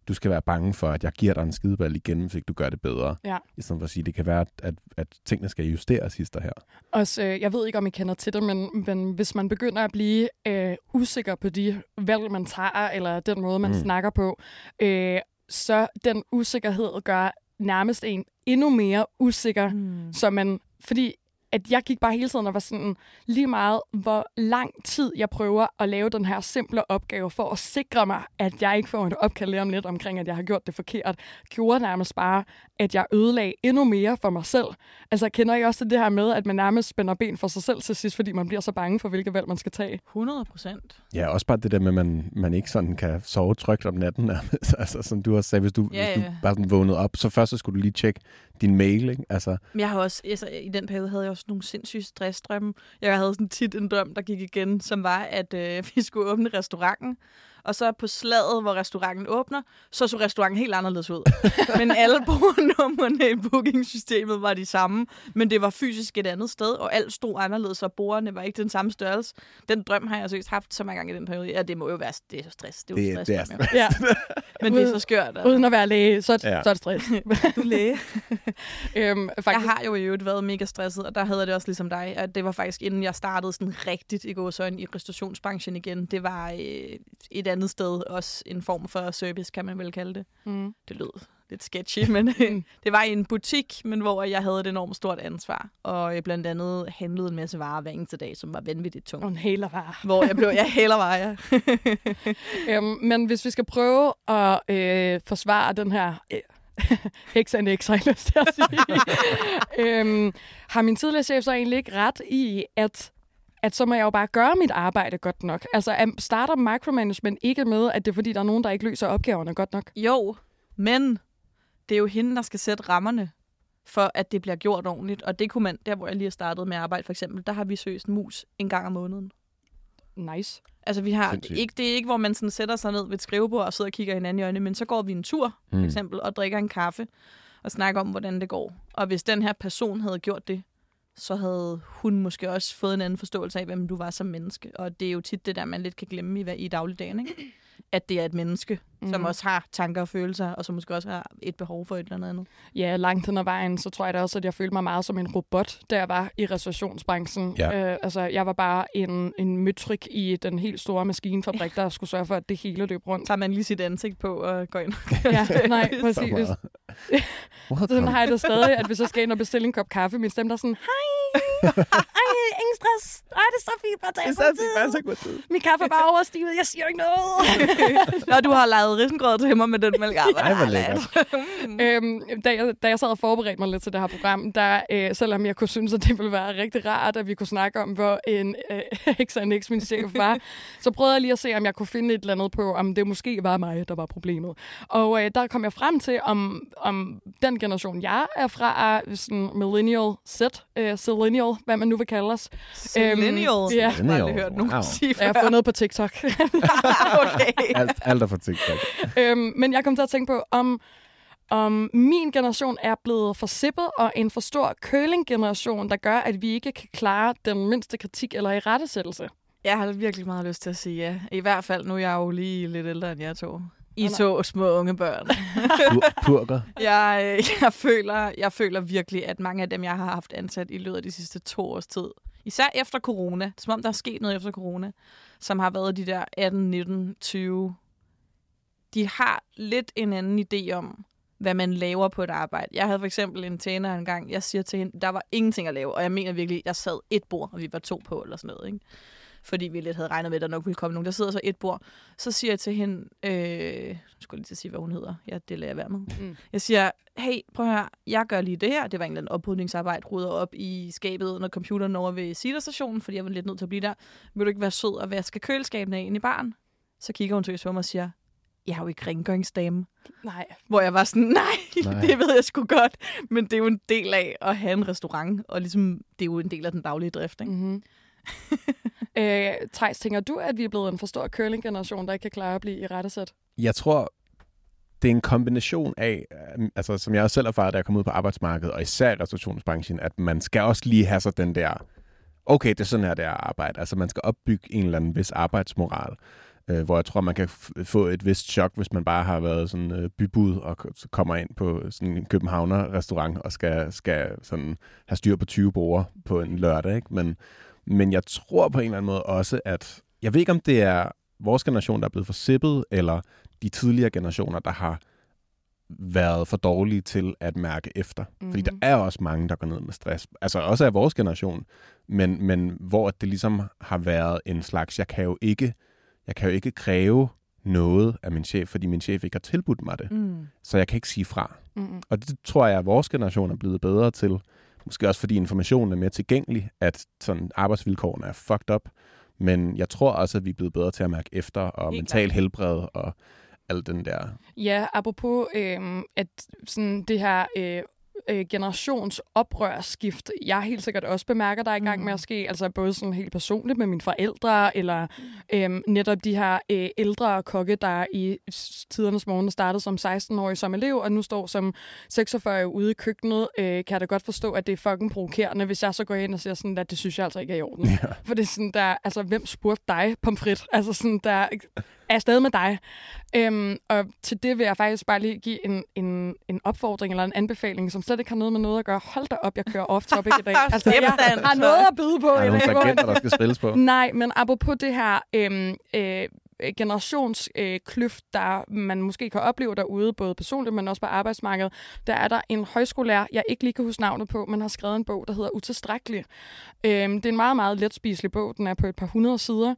du skal være bange for, at jeg giver dig en skideball igen, hvis ikke du gør det bedre. Ja. I stedet for at sige, at det kan være, at, at, tingene skal justeres hister her. Også, øh, jeg ved ikke, om I kender til det, men, men hvis man begynder at blive øh, usikker på de valg, man tager, eller den måde, man Mm. mm. snakker på, øh, så den usikkerhed gør nærmest en endnu mere usikker, Hmm. så man, fordi at jeg gik bare hele tiden og var sådan, lige meget hvor lang tid jeg prøver at lave den her simple opgave for at sikre mig, at jeg ikke får et opkald om lidt omkring, at jeg har gjort det forkert, gjorde nærmest bare, at jeg ødelagde endnu mere for mig selv. Altså kender I også det her med, at man nærmest spænder ben for sig selv til sidst, fordi man bliver så bange for, hvilke valg man skal tage? 100 procent. Ja, også bare det der med, at man, man ikke sådan kan sove trygt om natten. <laughs> altså, som du også sagde, hvis du, Ja, hvis du ja. bare sådan vågnede op, så først så skulle du lige tjekke din mail. Ikke? Altså, Men jeg har også, altså, i den periode havde jeg også nogle sindssyge stressdrømme. Jeg havde sådan tit en drøm, der gik igen, som var, at øh, <laughs> vi skulle åbne restauranten. Og så på slaget, hvor restauranten åbner, så så restauranten helt anderledes ud. <laughs> men alle bordnumrene i bookingsystemet var de samme, men det var fysisk et andet sted, og alt stod anderledes, og bordene var ikke den samme størrelse. Den drøm har jeg seriøst haft så mange gange i den periode. Ja, det må jo være, det er så stress. Det er Det- stress. det er Ja, <laughs> Men det er så skørt. Altså. uden at være læge, så, Ja. så er det stress. <laughs> Du er læge. øhm, Jeg faktisk, har jo i øvrigt været mega stresset, og der havde jeg det også ligesom dig, at det var faktisk inden jeg startede sådan rigtigt i gåsøjne i restaurationsbranchen igen. Det var øh, et andet sted, også en form for service, kan man vel kalde det. mm, Det lød lidt sketchy, men <laughs> <laughs> det var i en butik, men hvor jeg havde et enormt stort ansvar, og øh, blandt andet handlede en masse varer hver eneste dag, som var vanvittigt tungt. og en hæler var. <laughs> Hvor jeg blev, jeg heller var jeg. Øhm, men hvis vi skal prøve at øh, forsvare den her øh, heksanix, har jeg lyst til at sige, øhm, har min tidligere chef så egentlig ikke ret i, at at så må jeg jo bare gøre mit arbejde godt nok. Altså, starter micromanagement ikke med, at det er fordi, der er nogen, der ikke løser opgaverne godt nok? Jo, men det er jo hende, der skal sætte rammerne for, at det bliver gjort ordentligt. Og det kunne man, der hvor jeg lige har startet med at arbejde for eksempel, der har vi søgt en mus en gang om måneden. Nice. Altså vi har, Sindssygt. ikke, det er ikke, hvor man sådan sætter sig ned ved et skrivebord og sidder og kigger hinanden i øjnene, men så går vi en tur, for Mm. eksempel, og drikker en kaffe og snakker om, hvordan det går. Og hvis den her person havde gjort det, så havde hun måske også fået en anden forståelse af, hvem du var som menneske. Og det er jo tit det der, man lidt kan glemme i, i dagligdagen, ikke? At det er et menneske, mm. som også har tanker og følelser, og som måske også har et behov for et eller andet. Ja, langt hen ad vejen, så tror jeg da også, at jeg følte mig meget som en robot, da jeg var i restaurationsbranchen. Ja. Øh, altså, jeg var bare en, en møtrik i den helt store maskinfabrik, der skulle sørge for, at det hele løb rundt. Tager man lige sit ansigt på og går ind. Ja, nej, <laughs> præcis. <laughs> Sådan har jeg det stadig, at hvis jeg skal ind og bestille en kop kaffe, min stemme der er sådan, hej, Ej, ingen stress. Ej, det er så fint. Bare tag Det er tid. bare så god tid. Min kaffe er bare overstiget. Jeg siger ikke noget. Når du har lavet risengrød til mig med den mælk. Ej, hvor lækkert. <laughs> øhm, da, jeg, da jeg sad og forberedte mig lidt til det her program, der, øh, selvom jeg kunne synes, at det ville være rigtig rart, at vi kunne snakke om, hvor en øh, <laughs> XNX min chef var, <laughs> så prøvede jeg lige at se, om jeg kunne finde et eller andet på, om det måske var mig, der var problemet. Og øh, der kom jeg frem til, om, om den generation, jeg er fra, er sådan millennial set, øh, millennial, hvad man nu vil kalde os. Millennials. ja. Jeg har aldrig hørt nogen Wow. sige Jeg har før. fundet på TikTok. <laughs> <laughs> okay. Alt, alt er for TikTok. øhm, men jeg kom til at tænke på, om, om min generation er blevet for sippet og en for stor curling-generation, der gør, at vi ikke kan klare den mindste kritik eller i rettesættelse. Jeg har virkelig meget lyst til at sige ja. I hvert fald, nu er jeg jo lige lidt ældre end jer to. I to små unge børn. <laughs> Pur- Purker. jeg, <laughs> jeg, føler, jeg føler virkelig, at mange af dem, jeg har haft ansat i løbet af de sidste to års tid, især efter corona, det er som om der er sket noget efter corona, som har været de der 18, 19, 20, de har lidt en anden idé om, hvad man laver på et arbejde. Jeg havde for eksempel en tjener engang, jeg siger til hende, der var ingenting at lave, og jeg mener virkelig, jeg sad et bord, og vi var to på, eller sådan noget, ikke? Fordi vi lidt havde regnet med, at der nok ville komme nogen. Der sidder så et bord. Så siger jeg til hende, øh, jeg skulle lige til at sige, hvad hun hedder. Ja, det lader jeg være med. Mm. Jeg siger, hey, prøv at høre, jeg gør lige det her. Det var en eller anden oprydningsarbejde, rydder op i skabet under computeren over ved Cedar-stationen, fordi jeg var lidt nødt til at blive der. Vil du ikke være sød og vaske køleskabene af ind i baren? Så kigger hun til på mig og siger, jeg har jo ikke rengøringsdame. Nej. Hvor jeg var sådan, nej, <laughs> Nej. nej, det ved jeg sgu godt. Men det er jo en del af at have en restaurant, og ligesom, det er jo en del af den daglige drift. Ikke? Mm-hmm. <laughs> øh, Thijs, tænker du, at vi er blevet en for stor curling-generation, der ikke kan klare at blive i rettesæt? Jeg tror, det er en kombination af, øh, altså som jeg også selv erfaret, da jeg kom ud på arbejdsmarkedet, og især i restaurationsbranchen, at man skal også lige have så den der, okay, det er sådan her, det er arbejde. Altså man skal opbygge en eller anden vis arbejdsmoral, øh, hvor jeg tror, man kan få et vist chok, hvis man bare har været sådan øh, bybud og så kommer ind på sådan en københavner restaurant og skal, skal sådan have styr på 20 borde på en lørdag. Ikke? Men, men jeg tror på en eller anden måde også, at jeg ved ikke, om det er vores generation, der er blevet for sippet, eller de tidligere generationer, der har været for dårlige til at mærke efter. Mm-hmm. Fordi der Mhm. er også mange, der går ned med stress. Altså også af vores generation. Men, men hvor det ligesom har været en slags, jeg kan jo ikke, jeg kan jo ikke kræve noget af min chef, fordi min chef ikke har tilbudt mig det. Mm. Så jeg kan ikke sige fra. Mm-hmm. Og det tror jeg, at vores generation er blevet bedre til. Måske også fordi informationen er mere tilgængelig, at sådan arbejdsvilkårene er fucked up. Men jeg tror også, at vi er blevet bedre til at mærke efter, og Helt mental klart. helbred, og alt den der. Ja, apropos øh, at sådan det her øh, øh, generationsoprørsskift, jeg helt sikkert også bemærker, der er i gang Mm. med at ske, altså både sådan helt personligt med mine forældre, eller øh, netop de her øh, ældre kokke, der i tidernes morgen startede som 16-årig som elev, og nu står som 46 ude i køkkenet, øh, kan jeg da godt forstå, at det er fucking provokerende, hvis jeg så går ind og siger sådan, at det synes jeg altså ikke er i orden. Ja. For det er sådan, der, altså, hvem spurgte dig, pomfrit? Altså sådan, der er afsted med dig. Øhm, og til det vil jeg faktisk bare lige give en, en, en opfordring eller en anbefaling, som slet ikke har noget med noget at gøre. Hold da op, jeg kører off-topic i dag. <laughs> Altså, jeg har noget at byde på Der er i nogle der skal spilles på. Nej, men apropos det her øhm, øh, Øh, generationskløft, øh, der man måske kan opleve derude, både personligt, men også på arbejdsmarkedet, der er der en højskolelærer, jeg ikke lige kan huske navnet på, men har skrevet en bog, der hedder Utilstrækkelig. Øhm, det er en meget, meget letspiselig bog. Den er på et par hundrede sider,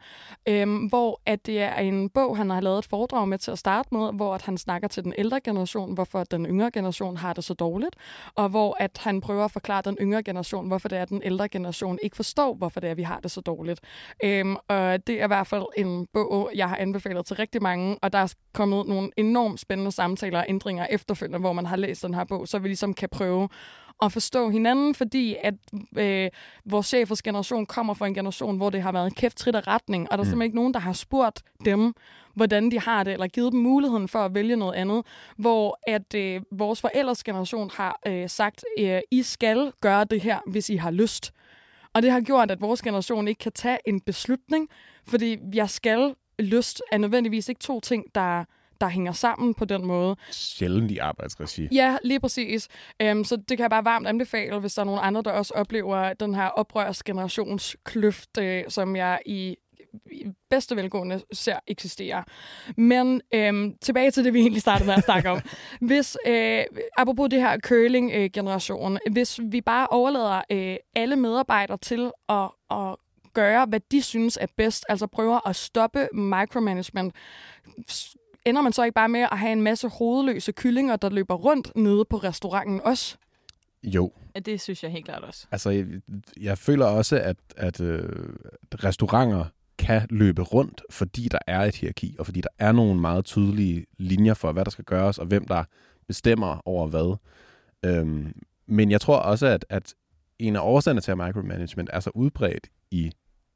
øhm, hvor at det er en bog, han har lavet et foredrag med til at starte med, hvor at han snakker til den ældre generation, hvorfor den yngre generation har det så dårligt, og hvor at han prøver at forklare den yngre generation, hvorfor det er, at den ældre generation ikke forstår, hvorfor det er, at vi har det så dårligt. Øhm, og det er i hvert fald en bog, jeg har anbefalet til rigtig mange, og der er kommet nogle enormt spændende samtaler og ændringer efterfølgende, hvor man har læst den her bog, så vi ligesom kan prøve at forstå hinanden, fordi at øh, vores chefers generation kommer fra en generation, hvor det har været en kæft trit af retning, og der er simpelthen ikke nogen, der har spurgt dem, hvordan de har det, eller givet dem muligheden for at vælge noget andet, hvor at øh, vores forældres generation har øh, sagt, øh, I skal gøre det her, hvis I har lyst. Og det har gjort, at vores generation ikke kan tage en beslutning, fordi jeg skal lyst er nødvendigvis ikke to ting, der, der hænger sammen på den måde. Sjældent i arbejdsregi. Ja, lige præcis. Um, så det kan jeg bare varmt anbefale, hvis der er nogen andre, der også oplever den her oprørsgenerationskløft, øh, som jeg i bedste velgående ser eksistere. Men øhm, tilbage til det, vi egentlig startede med at snakke om. <laughs> Hvis, øh, apropos det her curling-generation, hvis vi bare overlader øh, alle medarbejdere til at, at gøre, hvad de synes er bedst, altså prøver at stoppe micromanagement, ender man så ikke bare med at have en masse hovedløse kyllinger, der løber rundt nede på restauranten også? Jo, det synes jeg helt klart også. altså jeg, jeg føler også, at, at øh, restauranter kan løbe rundt, fordi der er et hierarki, og fordi der er nogle meget tydelige linjer for, hvad der skal gøres, og hvem der bestemmer over hvad. Øhm, men jeg tror også, at, at en af årsagerne til, at micromanagement er så udbredt i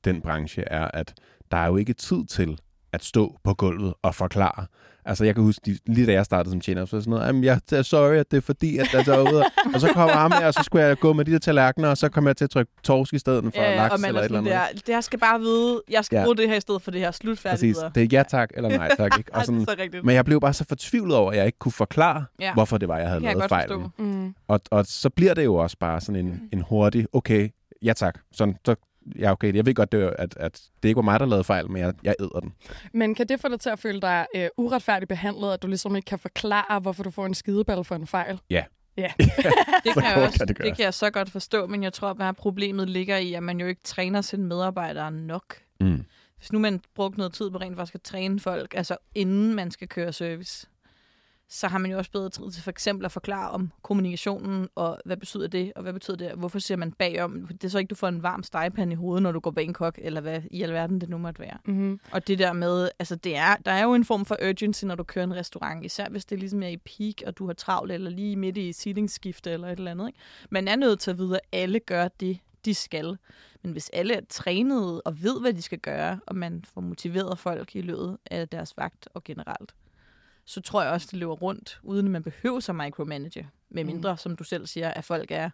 den branche, er, at der er jo ikke tid til at stå på gulvet og forklare. Altså, jeg kan huske, de, lige da jeg startede som tjener, så var sådan noget, "Jamen, jeg er sorry, at det er fordi, at der er ude. og så kommer ham her, og så skulle jeg gå med de der tallerkener, og så kom jeg til at trykke torsk i stedet for Ja, laks og man eller er et eller andet. der, jeg skal bare vide, jeg skal Ja. bruge det her i stedet for det her slutfærdigt Præcis. Det er ja tak eller nej tak. Ikke? Ej, <laughs> Og sådan, det er så rigtigt. men jeg blev bare så fortvivlet over, at jeg ikke kunne forklare, Ja. hvorfor det var, jeg havde jeg lavet fejlen. forstå. Mm. Og, og så bliver det jo også bare sådan en, en hurtig, okay, ja tak. Sådan, så, ja, okay, jeg ved godt, det at, at det ikke var mig, der lavede fejl, men jeg, jeg æder den. Men kan det få dig til at føle dig øh, uretfærdigt behandlet, at du ligesom ikke kan forklare, hvorfor du får en skideball for en fejl? Ja. Ja. <laughs> Det kan, jeg også, kan det det, gøre? det kan jeg så godt forstå, men jeg tror bare, at problemet ligger i, at man jo ikke træner sine medarbejdere nok. Mm. Hvis nu man brugt noget tid på rent faktisk at træne folk, altså inden man skal køre service, så har man jo også bedre tid til for eksempel at forklare om kommunikationen, og hvad betyder det, og hvad betyder det, og hvorfor siger man bagom. Det er så ikke, du får en varm stegepande i hovedet, når du går Bangkok, eller hvad i alverden det nu måtte være. Mm-hmm. Og det der med, altså det er, der er jo en form for urgency, når du kører en restaurant, især hvis det ligesom er i peak, og du har travlt, eller lige midt i seatingsskifte, eller et eller andet. Ikke? Man er nødt til at vide, at alle gør det, de skal. Men hvis alle er trænet og ved, hvad de skal gøre, og man får motiveret folk i løbet af deres vagt og generelt, så tror jeg også, det løber rundt, uden at man behøver sig micromanage. Med Mm. mindre, som du selv siger, at folk er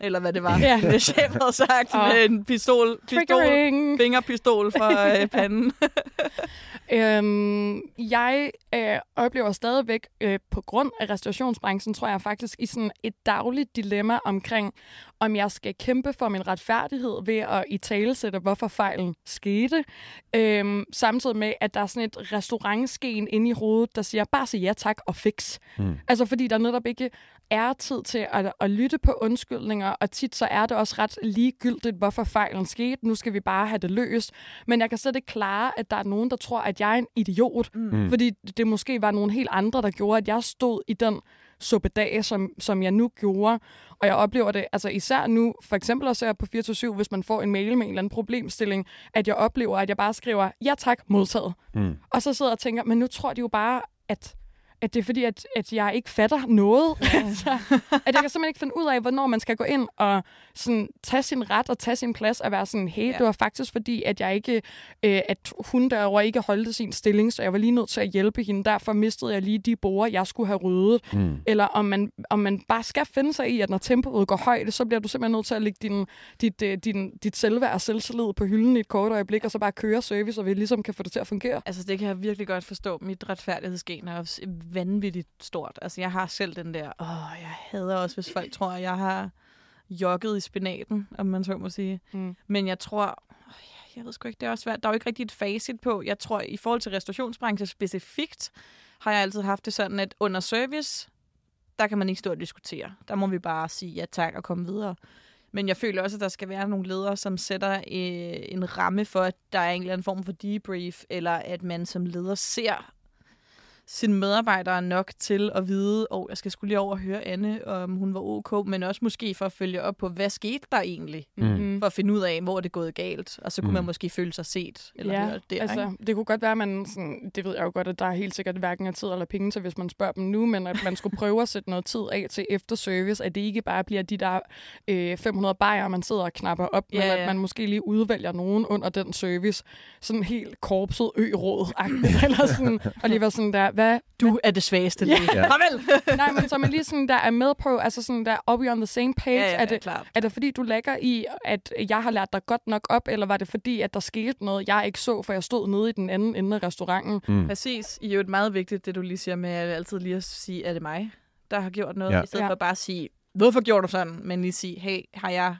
eller hvad det var, Ja. <laughs> ja. chef havde sagt, Og- med en pistol, pistol Triggering! fingerpistol for <laughs> øh, panden. <laughs> Øhm, jeg øh, oplever stadigvæk øh, på grund af restaurationsbranchen, tror jeg faktisk, i sådan et dagligt dilemma omkring, om jeg skal kæmpe for min retfærdighed ved at i talesætte, hvorfor fejlen skete. Øhm, samtidig med, at der er sådan et restaurantsken inde i hovedet, der siger, bare sig ja tak og fix. Mm. Altså fordi der netop ikke er tid til at, at lytte på undskyldninger, og tit så er det også ret ligegyldigt, hvorfor fejlen skete. Nu skal vi bare have det løst. Men jeg kan slet ikke klare, at der er nogen, der tror, at jeg er en idiot. Mm. Fordi det måske var nogle helt andre, der gjorde, at jeg stod i den suppedag, som, som jeg nu gjorde. Og jeg oplever det, altså især nu, for eksempel også her på 24 hvis man får en mail med en eller anden problemstilling, at jeg oplever, at jeg bare skriver, ja tak, modtaget. Mm. Og så sidder jeg og tænker, men nu tror de jo bare, at at det er fordi, at, at jeg ikke fatter noget. <laughs> altså, at jeg kan simpelthen ikke finde ud af, hvornår man skal gå ind og sådan, tage sin ret og tage sin plads og være sådan, hey, ja. Det var faktisk fordi, at jeg ikke, øh, at hun derovre ikke holdte sin stilling, så jeg var lige nødt til at hjælpe hende. Derfor mistede jeg lige de borer, jeg skulle have ryddet. Mm. Eller om man, om man bare skal finde sig i, at når tempoet går højt, så bliver du simpelthen nødt til at lægge din, dit, øh, din, dit selvværd og selvtillid på hylden i et kort øjeblik, og så bare køre service, og vi ligesom kan få det til at fungere. Altså, det kan jeg virkelig godt forstå. Mit retfærdighedsgen er også vanvittigt stort. Altså, jeg har selv den der, åh, jeg hader også, hvis folk tror, at jeg har jogget i spinaten, om man så må sige. Mm. Men jeg tror, åh, jeg ved sgu ikke, det er også svært. Der er jo ikke rigtig et facit på. Jeg tror, i forhold til restaurationsbranchen specifikt, har jeg altid haft det sådan, at under service, der kan man ikke stå og diskutere. Der må vi bare sige ja tak og komme videre. Men jeg føler også, at der skal være nogle ledere, som sætter øh, en ramme for, at der er en eller anden form for debrief, eller at man som leder ser sine medarbejdere nok til at vide, og oh, jeg skal skulle lige over og høre Anne, om hun var ok, men også måske for at følge op på, hvad skete der egentlig? Mm. For at finde ud af, hvor det er gået galt, og så kunne Mm. man måske føle sig set, eller ja, hørt der, altså, ikke? det kunne godt være, at man, sådan, det ved jeg jo godt, at der er helt sikkert hverken er tid eller penge til, hvis man spørger dem nu, men at man skulle prøve at sætte noget tid af til efterservice, at det ikke bare bliver de der øh, 500 bajer, man sidder og knapper op, Ja, men at ja. man måske lige udvælger nogen under den service, sådan helt korpset ø-råd <laughs> eller sådan, og lige var sådan der, hvad, Du er det svageste Ja. led. Ja. Farvel! <laughs> nej, men så er man lige sådan der er med på, altså sådan der, are we on the same page? ja, ja, er, det, klart. er det fordi, du lægger i, at jeg har lært dig godt nok op, eller var det fordi, at der skete noget, jeg ikke så, for jeg stod nede i den anden ende af restauranten? Mm. Præcis. I er jo et meget vigtigt, det du lige siger med at altid lige at sige, er det mig, der har gjort noget, Ja. ja. i stedet Ja. ja. for bare at sige, hvorfor gjorde du sådan? Men lige sige, hey, har jeg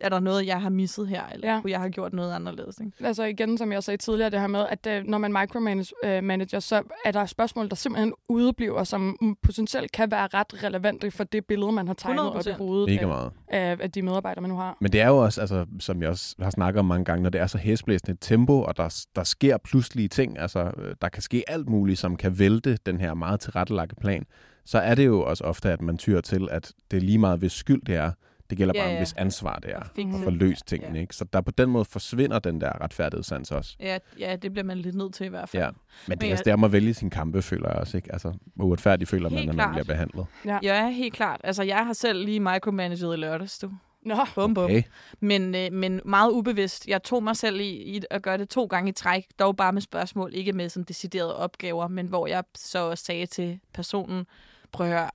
er der noget, jeg har misset her, eller Ja. kunne jeg have gjort noget anderledes? Ikke? Altså igen, som jeg sagde tidligere, det her med, at øh, når man micromanager, så er der spørgsmål, der simpelthen udebliver, som potentielt kan være ret relevante for det billede, man har tegnet op i 100%. hovedet Mega af, meget. af, af de medarbejdere, man nu har. Men det er jo også, altså, som jeg også har snakket om mange gange, når det er så hæsblæsende et tempo, og der, der sker pludselige ting, altså øh, der kan ske alt muligt, som kan vælte den her meget tilrettelagte plan, så er det jo også ofte, at man tyrer til, at det er lige meget, hvis skyld det er. Det gælder Ja, bare, ja. hvis ansvar det er. Og få løst tingene, Ja. ikke? Så der på den måde forsvinder den der retfærdighedssans også. Ja, ja, det bliver man lidt nødt til i hvert fald. Ja. Men det Men er jeg- også det om at vælge sin kampe, føler jeg også, ikke? Altså, hvor uretfærdigt føler man, Helt når man bliver behandlet. Ja, helt klart. Altså, jeg har selv lige micromanaged i lørdags, du. Nå, Bum, bum. Okay. Men, øh, men meget ubevidst. Jeg tog mig selv i, i at gøre det to gange i træk, dog bare med spørgsmål, ikke med sådan deciderede opgaver, men hvor jeg så også sagde til personen, prøv at høre,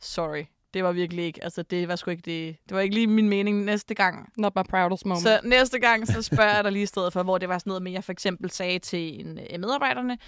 sorry, det var virkelig ikke, altså det var sgu ikke det, det var ikke lige min mening næste gang. not my proudest moment. Så næste gang, så spørger jeg dig lige i stedet for, hvor det var sådan noget med, jeg for eksempel sagde til en af medarbejderne,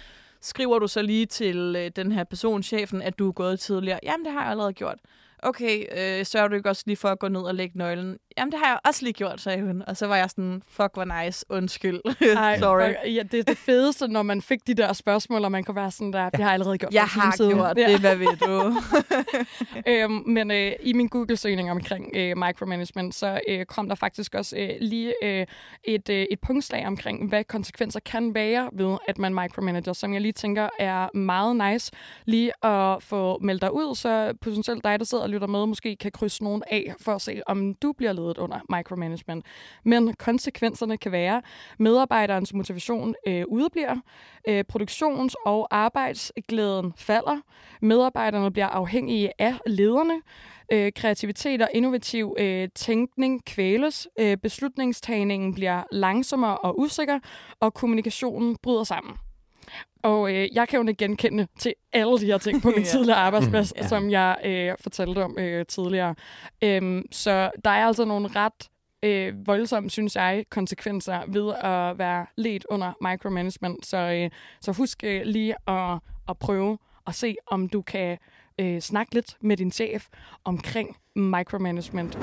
skriver du så lige til øh, den her person, chefen, at du er gået tidligere? Jamen, det har jeg allerede gjort. Okay, øh, sørger du ikke også lige for at gå ned og lægge nøglen? Jamen, det har jeg også lige gjort, sagde hun. Og så var jeg sådan, fuck, hvor nice, undskyld. <laughs> Ej, Sorry. fuck, Ja, det er det fedeste, når man fik de der spørgsmål, og man kunne være sådan der, det har jeg allerede gjort. Jeg har siden. gjort Ja. det, hvad ved du? <laughs> <laughs> øhm, men øh, i min Google-søgning omkring øh, micromanagement, så øh, kom der faktisk også øh, lige øh, et, øh, et punktslag omkring, hvad konsekvenser kan være ved, at man micromanager, som jeg lige tænker er meget nice lige at få meldt dig ud, så potentielt dig, der sidder og lytter med, måske kan krydse nogen af for at se, om du bliver ledet under micromanagement. Men konsekvenserne kan være, medarbejderens motivation øh, udebliver, øh, produktions- og arbejdsglæden falder, medarbejderne bliver afhængige af lederne, øh, kreativitet og innovativ øh, tænkning kvæles, øh, beslutningstagningen bliver langsommere og usikker, og kommunikationen bryder sammen. Og øh, jeg kan jo ikke genkende til alle de her ting på min <laughs> Ja. tidligere arbejdsplads, ja. som jeg øh, fortalte om øh, tidligere. Øhm, så der er altså nogle ret øh, voldsomme, synes jeg, konsekvenser ved at være ledt under micromanagement. Så, øh, så husk øh, lige at, at prøve at se, om du kan øh, snakke lidt med din chef omkring micromanagement.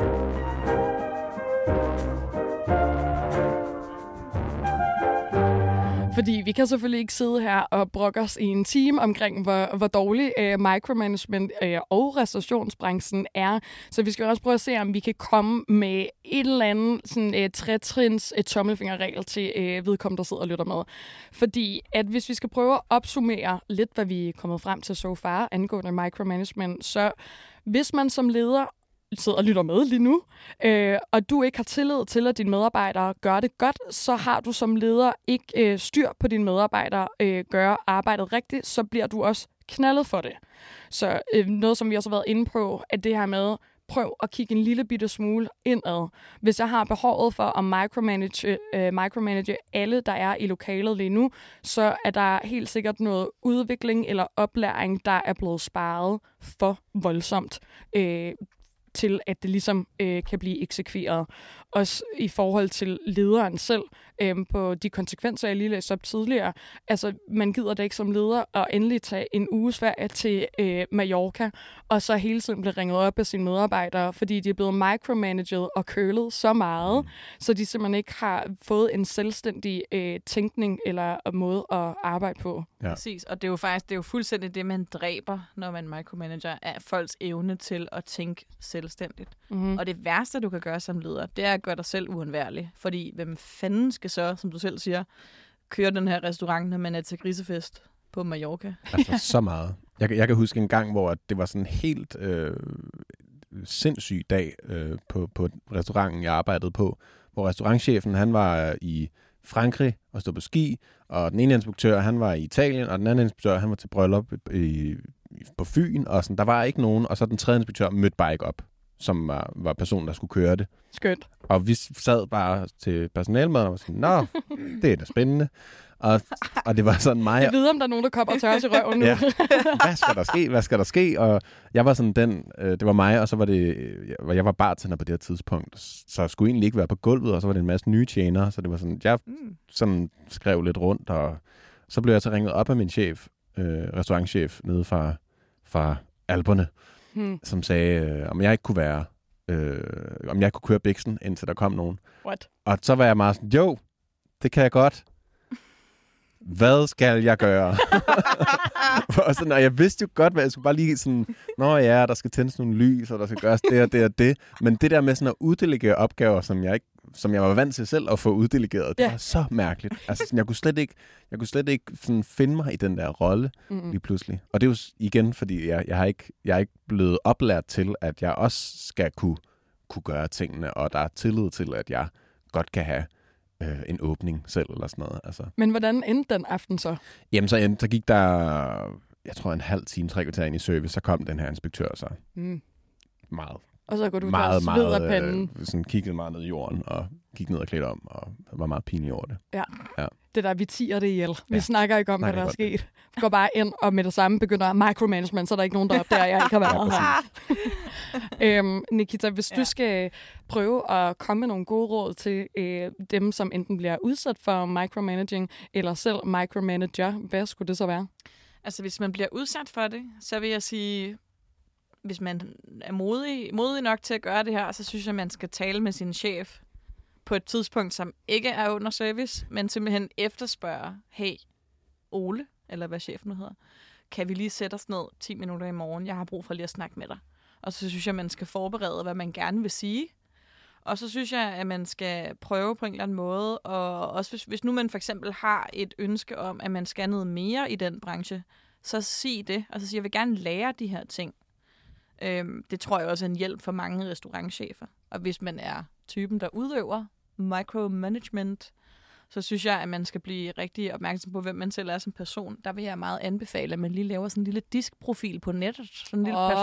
Fordi vi kan selvfølgelig ikke sidde her og brokke os i en time omkring, hvor, hvor dårlig øh, micromanagement øh, og restaurationsbranchen er. Så vi skal også prøve at se, om vi kan komme med et eller andet sådan, øh, trætrins øh, tommelfingerregel til øh, vedkommende, der sidder og lytter med. Fordi at hvis vi skal prøve at opsummere lidt, hvad vi er kommet frem til so far angående micromanagement, så hvis man som leder sidder og lytter med lige nu, øh, og du ikke har tillid til, at dine medarbejdere gør det godt, så har du som leder ikke øh, styr på dine medarbejdere, øh, gør arbejdet rigtigt, så bliver du også knaldet for det. Så øh, noget, som vi også har været inde på, er det her med, prøv at kigge en lille bitte smule indad. Hvis jeg har behovet for at micromanage, øh, micromanage alle, der er i lokalet lige nu, så er der helt sikkert noget udvikling eller oplæring, der er blevet sparet for voldsomt. Øh, til, at det ligesom øh, kan blive eksekveret. Også i forhold til lederen selv, øh, på de konsekvenser, jeg lige læste op tidligere. Altså, man gider da ikke som leder at endelig tage en uges ferie til øh, Mallorca, og så hele tiden blive ringet op af sine medarbejdere, fordi de er blevet micromanaged og kølet så meget, så de simpelthen ikke har fået en selvstændig øh, tænkning eller måde at arbejde på. Ja. Præcis, og det er jo faktisk det er jo fuldstændig det, man dræber, når man micromanager, er folks evne til at tænke selvstændigt. Mm-hmm. Og det værste, du kan gøre som leder, det er at gøre dig selv uundværlig. Fordi hvem fanden skal så, som du selv siger, køre den her restaurant, når man er til grisefest på Mallorca? Altså <laughs> så meget. Jeg, kan- jeg kan huske en gang, hvor det var sådan en helt øh, sindssyg dag øh, på, på restauranten, jeg arbejdede på, hvor restaurantchefen, han var i Frankrig og stod på ski, og den ene inspektør, han var i Italien, og den anden inspektør, han var til bryllup i, i, på Fyn, og sådan, der var ikke nogen, og så den tredje inspektør mødte bare ikke op, som var, var personen, der skulle køre det. Skønt. Og vi sad bare til personalmad og var sådan, nå, <laughs> det er da spændende. Og, og det var sådan mig Jeg ved, om der er nogen, der kommer og tørrer til røven nu. Ja. hvad skal der ske? Hvad skal der ske? Og jeg var sådan den, øh, det var mig, og så var det, øh, jeg- jeg var bartender på det her tidspunkt, så jeg skulle egentlig ikke være på gulvet, og så var det en masse nye tjenere, så det var sådan, jeg Mm. sådan skrev lidt rundt, og så blev jeg så ringet op af min chef, øh, restaurantchef nede fra, fra Alperne, Hmm. som sagde, øh, om jeg ikke kunne være øh, om jeg kunne køre biksen, indtil der kom nogen. What? Og så var jeg meget sådan, jo, det kan jeg godt. Hvad skal jeg gøre? <laughs> og, sådan, og jeg vidste jo godt, hvad jeg skulle bare lige sådan, nå ja, der skal tændes nogle lys, og der skal gøres det og det og det. Men det der med sådan at uddelegere opgaver, som jeg ikke som jeg var vant til selv at få uddelegeret, det Ja. var så mærkeligt. Altså, sådan, jeg kunne slet ikke, jeg kunne slet ikke sådan finde mig i den der rolle Mm. lige pludselig. Og det er jo igen, fordi jeg, jeg, har ikke, jeg er ikke blevet oplært til, at jeg også skal kunne, kunne gøre tingene, og der er tillid til, at jeg godt kan have øh, en åbning selv, eller sådan noget. Altså, Men hvordan endte den aften så? jamen, så, endte- så gik der, jeg tror, en halv time, tre kvarter ind i service, så kom den her inspektør så Mm. meget, Og så går du meget, der sved af meget, panden. øh, sådan kiggede meget ned i jorden, og gik ned og klædte om, og var meget pinlig over det. Det der, vi tiger det ihjel. Vi Ja. snakker ikke om, hvad Snakker der er sket. Vi går bare ind og med det samme begynder micromanagement, så er der ikke nogen, der opdager, at jeg ikke har været Ja, her. <laughs> øhm, Nikita, hvis. Ja. du skal prøve at komme med nogle gode råd til øh, dem, som enten bliver udsat for micromanaging, eller selv micromanager, hvad skulle det så være? Altså, hvis man bliver udsat for det, så vil jeg sige, hvis man er modig, modig nok til at gøre det her, så synes jeg, man skal tale med sin chef på et tidspunkt, som ikke er under service, men simpelthen efterspørger, hey, Ole, eller hvad chefen nu hedder, kan vi lige sætte os ned 10 minutter i morgen? Jeg har brug for lige at snakke med dig. Og så synes jeg, man skal forberede, hvad man gerne vil sige. Og så synes jeg, at man skal prøve på en eller anden måde, og også hvis, hvis nu man for eksempel har et ønske om, at man skal noget mere i den branche, så sig det, og så sige, jeg vil gerne lære de her ting. Øhm, det tror jeg også er en hjælp for mange restaurantchefer. Og hvis man er typen, der udøver micromanagement, så synes jeg, at man skal blive rigtig opmærksom på, hvem man selv er som person. Der vil jeg meget anbefale, at man lige laver sådan en lille diskprofil på nettet. Sådan en lille pers-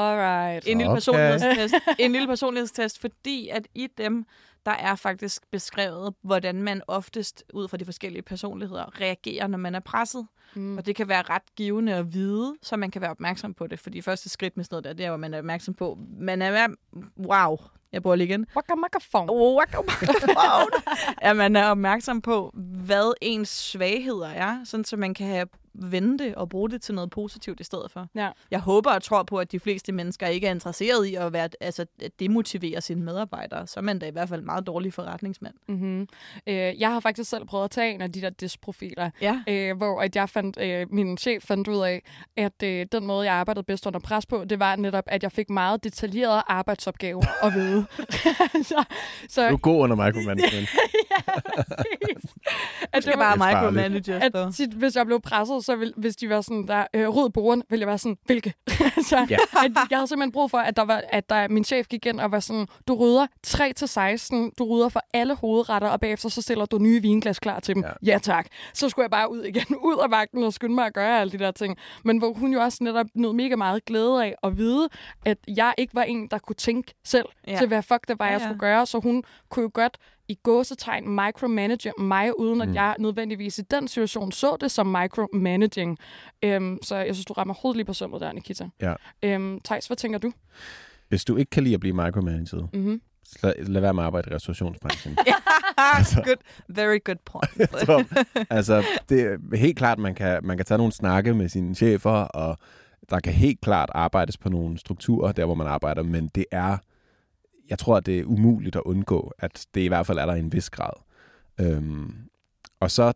en lille Okay. personlighedstest. en lille personlighedstest, fordi at i dem, der er faktisk beskrevet, hvordan man oftest, ud fra de forskellige personligheder, reagerer, når man er presset. Mm. Og det kan være ret givende at vide, så man kan være opmærksom på det. Fordi første skridt med sådan noget der, det er, at man er opmærksom på, man er, wow, jeg bruger lige igen. Waka maka. Oh, waka, waka, wow. at man er opmærksom på, hvad ens svagheder er, sådan så man kan have vende det og bruge det til noget positivt i stedet for. Ja. Jeg håber og tror på, at de fleste mennesker ikke er interesseret i at, være, altså, at demotivere sine medarbejdere. Så er man da i hvert fald en meget dårlig forretningsmand. Mm-hmm. Øh, jeg har faktisk selv prøvet at tage en af de der diskprofiler, Ja. øh, hvor at jeg fandt, øh, min chef fandt ud af, at øh, den måde, jeg arbejdede bedst under pres på, det var netop, at jeg fik meget detaljerede arbejdsopgaver <laughs> at vide. <laughs> så, så Du er god under micromanagement. <laughs> præcis. At skal det var, bare Det er farligt. micromanage. at så. tit, hvis jeg blev presset, så vil, hvis de var sådan der, øh, rød bordene, ville jeg være sådan, hvilke? <laughs> så Ja. at jeg havde simpelthen brug for, at der var, at der, min chef gik ind og var sådan, du rydder 3 til 16, du rydder for alle hovedretter, og bagefter så stiller du nye vinglas klar til dem. Ja. Ja. tak. Så skulle jeg bare ud igen, <laughs> ud af vagten og skynde mig at gøre alle de der ting. Men hvor hun jo også netop nød mega meget glæde af at vide, at jeg ikke var en, der kunne tænke selv Ja. til, hvad fuck det var, Ja, jeg ja. skulle gøre. Så hun kunne jo godt i gåsetegn micromanage mig, uden at Mm. jeg nødvendigvis i den situation så det som micromanaging. Øhm, så jeg synes, du rammer hovedet lige på sømmet der, Nikita. Ja. Øhm, Thijs, hvad tænker du? Hvis du ikke kan lide at blive micromanaged, Mm-hmm. så lad være med at arbejde i restaurationsbranchen. <laughs> good, very good point. <laughs> Tror, altså, det er helt klart, man kan, man kan tage nogle snakke med sine chefer, og der kan helt klart arbejdes på nogle strukturer, der hvor man arbejder, men det er, jeg tror, at det er umuligt at undgå, at det i hvert fald er der i en vis grad. Øhm, og så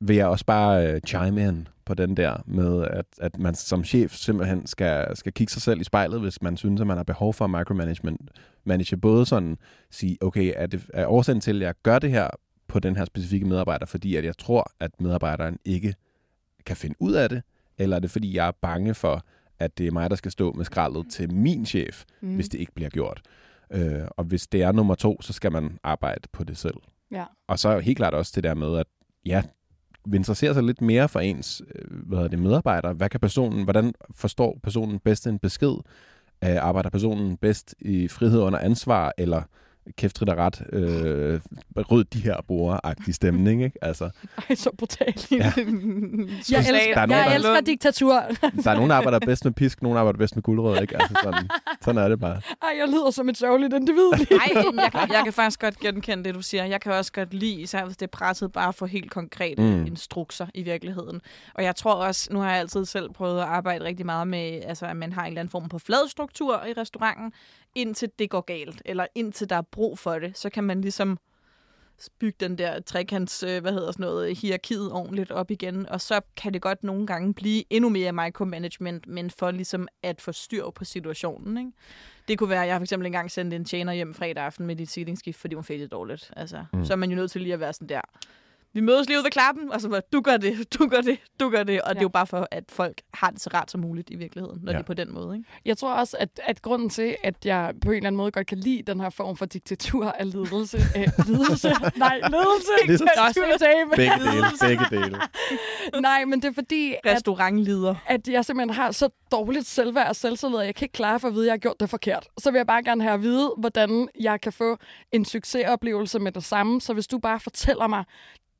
vil jeg også bare øh, chime in på den der med, at, at man som chef simpelthen skal, skal kigge sig selv i spejlet, hvis man synes, at man har behov for micromanagement. Manage både sådan sige, okay, er, det, er årsagen til, at jeg gør det her på den her specifikke medarbejder, fordi at jeg tror, at medarbejderen ikke kan finde ud af det, eller er det fordi, jeg er bange for, at det er mig, der skal stå med skraldet til min chef, mm. hvis det ikke bliver gjort. Øh, og hvis det er nummer to, så skal man arbejde på det selv. Ja. Og så helt klart også det der med, at ja, vi interesserer sig lidt mere for ens øh, hvad hedder det, medarbejdere. Hvad kan personen, hvordan forstår personen bedst en besked? Øh, arbejder personen bedst i frihed under ansvar, eller kæft og ret, øh, rød de her borer-agtig stemning, ikke? Altså, Ej, så brutalt. Ja. Jeg Der elsker, er nogen, der- jeg elsker diktatur. der er nogen, der arbejder bedst med pisk, nogen der arbejder bedst med guldrød, ikke? Altså, sådan, sådan er det bare. Ej, jeg lyder som et sørgeligt individ. <laughs> Nej, jeg kan, jeg kan faktisk godt genkende det, du siger. Jeg kan også godt lide, især hvis det er presset bare for helt konkrete Mm. mm. instrukser i virkeligheden. Og jeg tror også, nu har jeg altid selv prøvet at arbejde rigtig meget med, altså, at man har en eller anden form for flad struktur i restauranten, indtil det går galt, eller indtil der er brug for det. Så kan man ligesom bygge den der trekants, øh, hvad hedder sådan noget, hierarkiet ordentligt op igen, og så kan det godt nogle gange blive endnu mere micromanagement, men for ligesom at få styr på situationen, ikke? Det kunne være, at jeg for eksempel engang sendt en tjener hjem fredag aften med dit seatingskift, fordi hun fik det dårligt. Altså, mm. Så er man jo nødt til lige at være sådan der. Vi mødes lige ud ved klappen, og så bare, du gør det, du gør det, du gør det. Og ja. det er jo bare for, at folk har det så rart som muligt i virkeligheden, når Ja. det er på den måde. Ikke? Jeg tror også, at, at grunden til, at jeg på en eller anden måde godt kan lide den her form for diktatur af ledelse. <laughs> Øh, ledelse? Nej, ledelse. Med. Begge dele, begge dele. Nej, men det er fordi, at, Restaurantleder. at jeg simpelthen har så dårligt selvværd og selvtillid, at jeg kan ikke klare for at vide, at jeg har gjort det forkert. Så vil jeg bare gerne have at vide, hvordan jeg kan få en succesoplevelse med det samme. Så hvis du bare fortæller mig,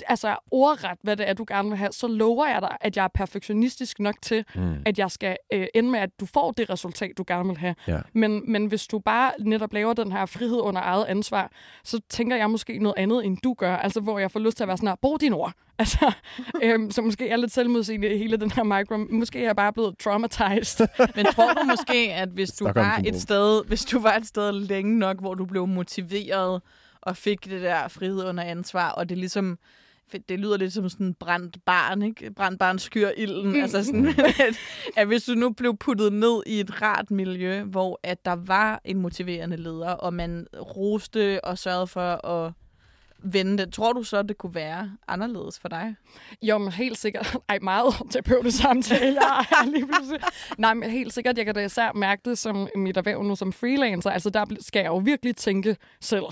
altså ordret, hvad det er, du gerne vil have, så lover jeg dig, at jeg er perfektionistisk nok til, Mm. at jeg skal øh, ende med, at du får det resultat, du gerne vil have. Ja. Men, men hvis du bare netop laver den her frihed under eget ansvar, så tænker jeg måske noget andet, end du gør. Altså, hvor jeg får lyst til at være sådan her, brug dine ord. <laughs> Altså, øhm, så måske er jeg lidt selvmodsigende i hele den her micro. Måske er jeg bare blevet traumatized. <laughs> Men tror du måske, at hvis du var et sted, hvis du var et sted længe nok, hvor du blev motiveret og fik det der frihed under ansvar, og det ligesom det lyder lidt som sådan brændt barn, ikke? Brændt barn skyr ilden. Mm. Altså sådan, <laughs> at, at hvis du nu blev puttet ned i et rart miljø, hvor at der var en motiverende leder, og man roste og sørgede for at vende det, tror du så, det kunne være anderledes for dig? Jo, men helt sikkert. <laughs> Ej, meget terapeutisk samtale. Er lige pludselig. Nej, men helt sikkert. Jeg kan da især mærke det som mit erhverv nu som freelancer. Altså, der skal jeg jo virkelig tænke selv,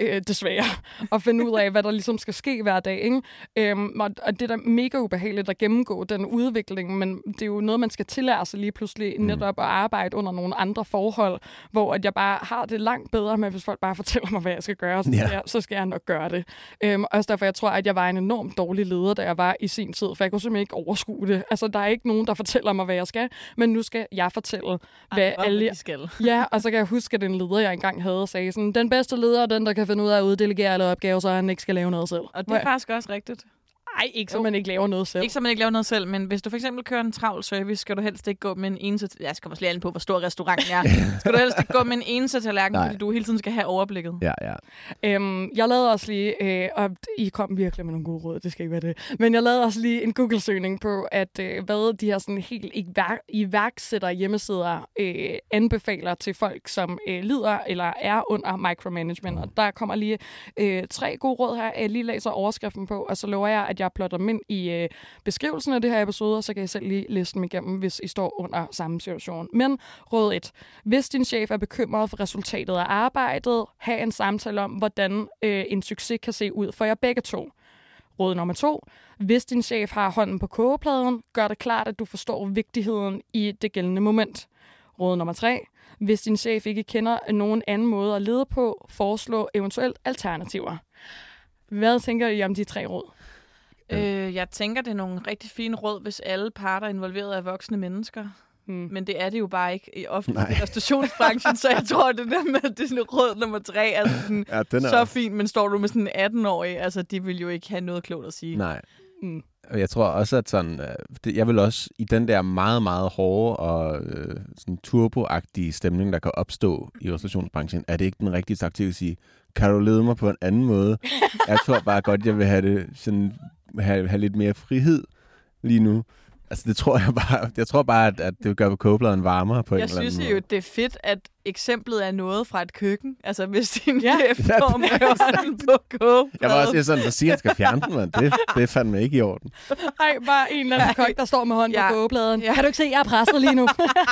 øh, desværre, og finde ud af, hvad der ligesom skal ske hver dag. Ikke? Øhm, og, og det er da mega ubehageligt at gennemgå den udvikling, men det er jo noget, man skal tillære sig lige pludselig netop at arbejde under nogle andre forhold, hvor at jeg bare har det langt bedre med, hvis folk bare fortæller mig, hvad jeg skal gøre, så, jeg, så skal jeg nok gøre det. Øhm, også derfor, jeg tror, at jeg var en enormt dårlig leder, da jeg var i sin tid, for jeg kunne simpelthen ikke overskue det. Altså, der er ikke nogen, der fortæller mig, hvad jeg skal, men nu skal jeg fortælle, hvad Andre, alle... skal. Ja, og så kan jeg huske, at den leder, jeg engang havde, sagde sådan, den bedste leder er den, der kan finde ud af at uddelegere alle opgaver, så han ikke skal lave noget selv. Og det er faktisk også rigtigt. Ej, ikke så man ikke laver noget selv. Ikke så man ikke laver noget selv, men hvis du for eksempel kører en travl service, skal du helst ikke gå med en eneste... Jeg skal måske lige an på, hvor stor restauranten er. <laughs> skal du helst ikke gå med en eneste tallerken, Nej. fordi du hele tiden skal have overblikket. Ja, ja. Øhm, jeg lavede også lige, øh, og I kom virkelig med nogle gode råd, det skal ikke være det, men jeg lavede også lige en Google-søgning på, at øh, hvad de her sådan helt iværk, iværksætter hjemmesider øh, anbefaler til folk, som øh, lider eller er under micromanagement. Og der kommer lige øh, tre gode råd her. Jeg lige læser overskriften på, og så lover jeg, at jeg jeg plotter dem ind i øh, beskrivelsen af det her episode, og så kan I selv lige læse dem igennem, hvis I står under samme situation. Men råd 1. Hvis din chef er bekymret for resultatet af arbejdet, have en samtale om, hvordan øh, en succes kan se ud for jer begge to. Råd nummer to. Hvis din chef har hånden på kogepladen, gør det klart, at du forstår vigtigheden i det gældende moment. Råd nummer tre. Hvis din chef ikke kender nogen anden måde at lede på, foreslå eventuelt alternativer. Hvad tænker I om de tre råd? Øh, jeg tænker, det er nogle rigtig fine råd, hvis alle parter involveret er voksne mennesker. Hmm. Men det er det jo bare ikke i offentlig Nej. restaurationsbranchen, så jeg tror, det der med, det er sådan råd nummer tre, altså sådan, ja den er... så fint, men står du med sådan en 18-årig, altså de vil jo ikke have noget klogt at sige. Nej. Mm. Jeg tror også, at sådan, øh, det, jeg vil også i den der meget, meget hårde og øh, sådan turboagtige stemning, der kan opstå i restaurationsbranchen, er det ikke den rigtige taktik at sige, kan du lede mig på en anden måde? jeg tror bare godt, jeg vil have det sådan, have, have lidt mere frihed lige nu. Altså det tror jeg bare, jeg tror bare, at, at det gøre kogepladen varmere på en Jeg eller anden synes måde. jo, det er fedt, at eksemplet er noget fra et køkken. Altså, hvis din Ja. ja. chef står med hånden på kogepladen. Jeg var også sådan, at sige, at han skal fjerne den, men det, det er fandme ikke i orden. Ej, bare en eller anden kok, der står med hånden Ja. på kogepladen. Ja. Kan du ikke se, jeg er presset lige nu?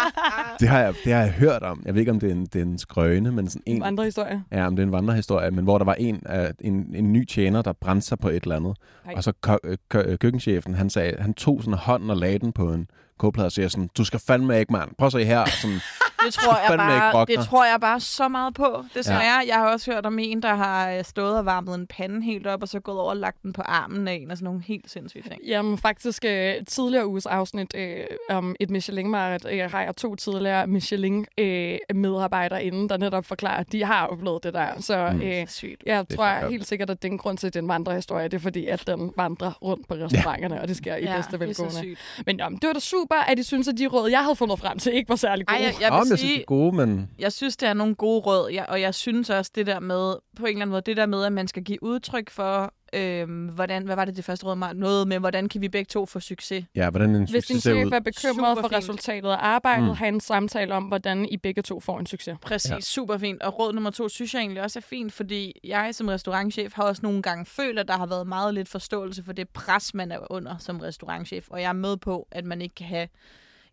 <laughs> Det har jeg, det har jeg hørt om. Jeg ved ikke, om det er en, det er en skrøne, men sådan en, Andre historier. Ja, men det er en vandrehistorie, men hvor der var en, uh, en, en ny tjener, der brændte sig på et eller andet. Ej. Og så kø- øh, kø- øh, køkkenchefen, han sagde, han tog sådan hånden og lagde den på en kogeplade og siger sådan, du skal fandme ikke, mand. Prøv at se her. Sådan, Det tror jeg bare, det tror jeg bare så meget på. Desværre, ja. jeg har også hørt om en, der har øh, stået og varmet en pande helt op, og så gået over og lagt den på armen af en, og sådan nogle helt sindssyge ting. Jamen faktisk øh, tidligere uges afsnit øh, om et Michelin-marked øh, har jeg to tidligere Michelin-medarbejdere inden, der netop forklarer, at de har oplevet det der. Så Mm. øh, Sygt. jeg Det tror er helt sikkert, at den grund til, at den vandrehistorie, det er fordi, at den vandrer rundt på restauranterne, og det sker i Ja, bedste det er så velgående. sygt. Men jamen, det var da super, at I synes, at de råd, jeg havde fundet frem til, ikke var særlig gode. Ej, jeg, jeg vil jeg synes, sige, er gode, men jeg synes, det er nogle gode råd, jeg, og jeg synes også det der med, på en eller anden måde, det der med, at man skal give udtryk for, øhm, hvordan, hvad var det det første råd, Mar? Noget med, hvordan kan vi begge to få succes? ja, hvordan en Hvis din succes ser chef ud. er bekymret for resultatet af arbejdet, Mm. have en samtale om, hvordan I begge to får en succes. Præcis, ja. super fint. Og råd nummer to synes jeg egentlig også er fint, fordi jeg som restaurantchef har også nogle gange følt, at der har været meget lidt forståelse for det pres, man er under som restaurantchef. Og jeg er med på, at man ikke kan have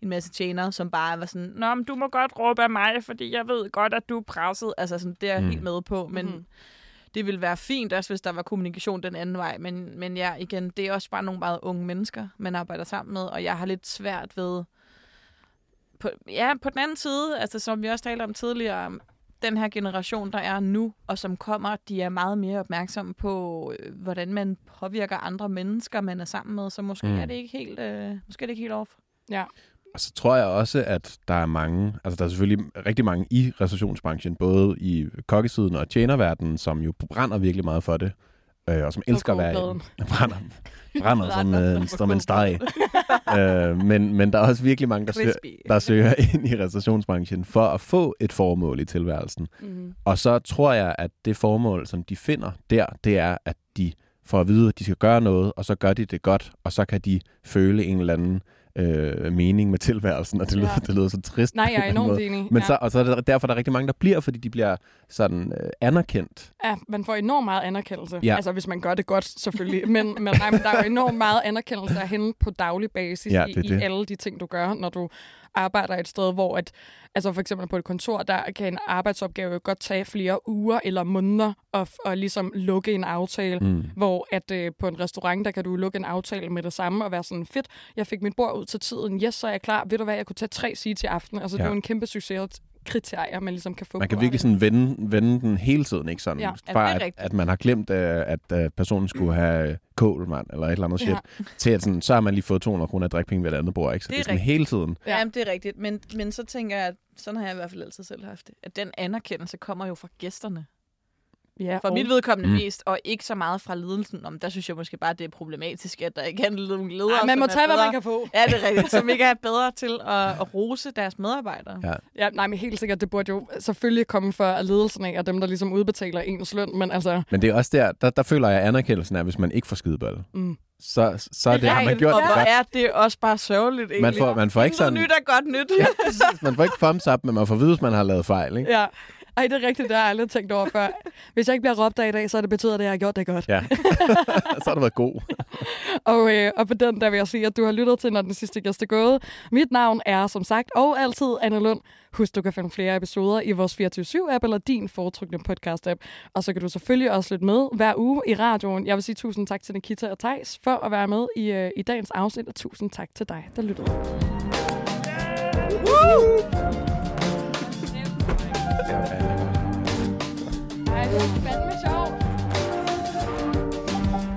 en masse tjenere, som bare var sådan, Nå, men du må godt råbe af mig, fordi jeg ved godt, at du er presset. Altså, sådan, det er jeg Mm. helt med på, men mm-hmm. det ville være fint også, hvis der var kommunikation den anden vej. Men, men ja, igen, det er også bare nogle meget unge mennesker, man arbejder sammen med, og jeg har lidt svært ved... På, ja, på den anden side, altså som vi også talte om tidligere, den her generation, der er nu, og som kommer, de er meget mere opmærksomme på, øh, hvordan man påvirker andre mennesker, man er sammen med. Så måske Mm. mm. er det ikke helt, øh, måske er det ikke helt off. Ja. Og så tror jeg også, at der er mange, altså der er selvfølgelig rigtig mange i restaurationsbranchen, både i kokkesiden og tjenerverdenen, som jo brænder virkelig meget for det, øh, og som elsker at være i <laughs> brænder, brænder <laughs> som, øh, for som en steg. <laughs> øh, men, men der er også virkelig mange, der søger, der søger ind i restaurationsbranchen for at få et formål i tilværelsen. Mm. Og så tror jeg, at det formål, som de finder der, det er, at de får at vide, at de skal gøre noget, og så gør de det godt, og så kan de føle en eller anden øh, mening med tilværelsen, og det lyder, Ja. det lyder så trist. Nej, jeg er enormt enig. Men ja. så, og så er det derfor, der er rigtig mange, der bliver, fordi de bliver sådan øh, anerkendt. Ja, man får enormt meget anerkendelse. Ja. Altså, hvis man gør det godt, selvfølgelig. Men, men, nej, men der er jo enormt meget anerkendelse at hente på daglig basis Ja, i, det i det. alle de ting, du gør, når du arbejder et sted, hvor at, altså for eksempel på et kontor, der kan en arbejdsopgave godt tage flere uger eller måneder og, og ligesom lukke en aftale. Mm. Hvor at øh, på en restaurant, der kan du lukke en aftale med det samme og være sådan, fedt, jeg fik mit bord ud til tiden, yes, så er jeg klar. Ved du hvad, jeg kunne tage tre sige til aften. Altså, ja. det er jo en kæmpe succes kriterier, man ligesom kan få Man kan virkelig sådan vende, vende den hele tiden, ikke sådan? Ja. Er at, rigtigt. at man har glemt, øh, at øh, personen skulle have øh, kål, mand, eller et eller andet shit, Ja. til at sådan, så har man lige fået 200 kroner af drikpenge ved et andet bord, ikke? Så det, Det det er er sådan rigtigt. hele tiden. Ja. Ja. Jamen, det er rigtigt. Men, men så tænker jeg, at sådan har jeg i hvert fald altid selv haft det. At den anerkendelse kommer jo fra gæsterne. Ja, For og- mit vedkommende Mm. mest, og ikke så meget fra ledelsen. Om der synes jeg måske bare, det er problematisk, at der ikke er nogen ledere, Ej, man må tage, hvad bedre. man kan få. Ja, det er rigtigt. Som ikke er bedre til at, at rose deres medarbejdere. Ja. Ja, nej, men helt sikkert, det burde jo selvfølgelig komme fra ledelsen af, og dem, der ligesom udbetaler ens løn, men altså... Men det er også der, der, der føler jeg anerkendelsen af, hvis man ikke får skidebold. Mm. Så, så er det, har man gjort og det godt. er det også bare sørgeligt, egentlig. Man får, man får ikke sådan... nyt er godt nyt. Ja, præcis. man får ikke thumbs up, men man får at vide, hvis man har lavet fejl, ikke? Ja. Ej, det er rigtigt, det har jeg aldrig tænkt over før. Hvis jeg ikke bliver råbt af i dag, så er det betyder det, at jeg har gjort det godt. Ja. <laughs> så har du været god. <laughs> Og, øh, og på den der vil jeg sige, at du har lyttet til, når den sidste gæst er gået. Mit navn er som sagt og altid Anne Lund. Husk, du kan finde flere episoder i vores 24-7-app eller din foretrukne podcast-app. Og så kan du selvfølgelig også lytte med hver uge i radioen. Jeg vil sige tusind tak til Nikita og Tejs for at være med i, øh, i dagens afsnit, og tusind tak til dig, der lyttede. Ej, det fandme sjovt.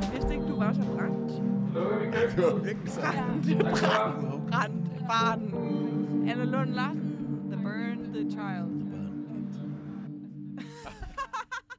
Jeg vidste ikke, du var så brændt. Det var virkelig så. Brændt, brændt, brændt, barn. Anna Lund Larsen, The Burn, The Child. <laughs>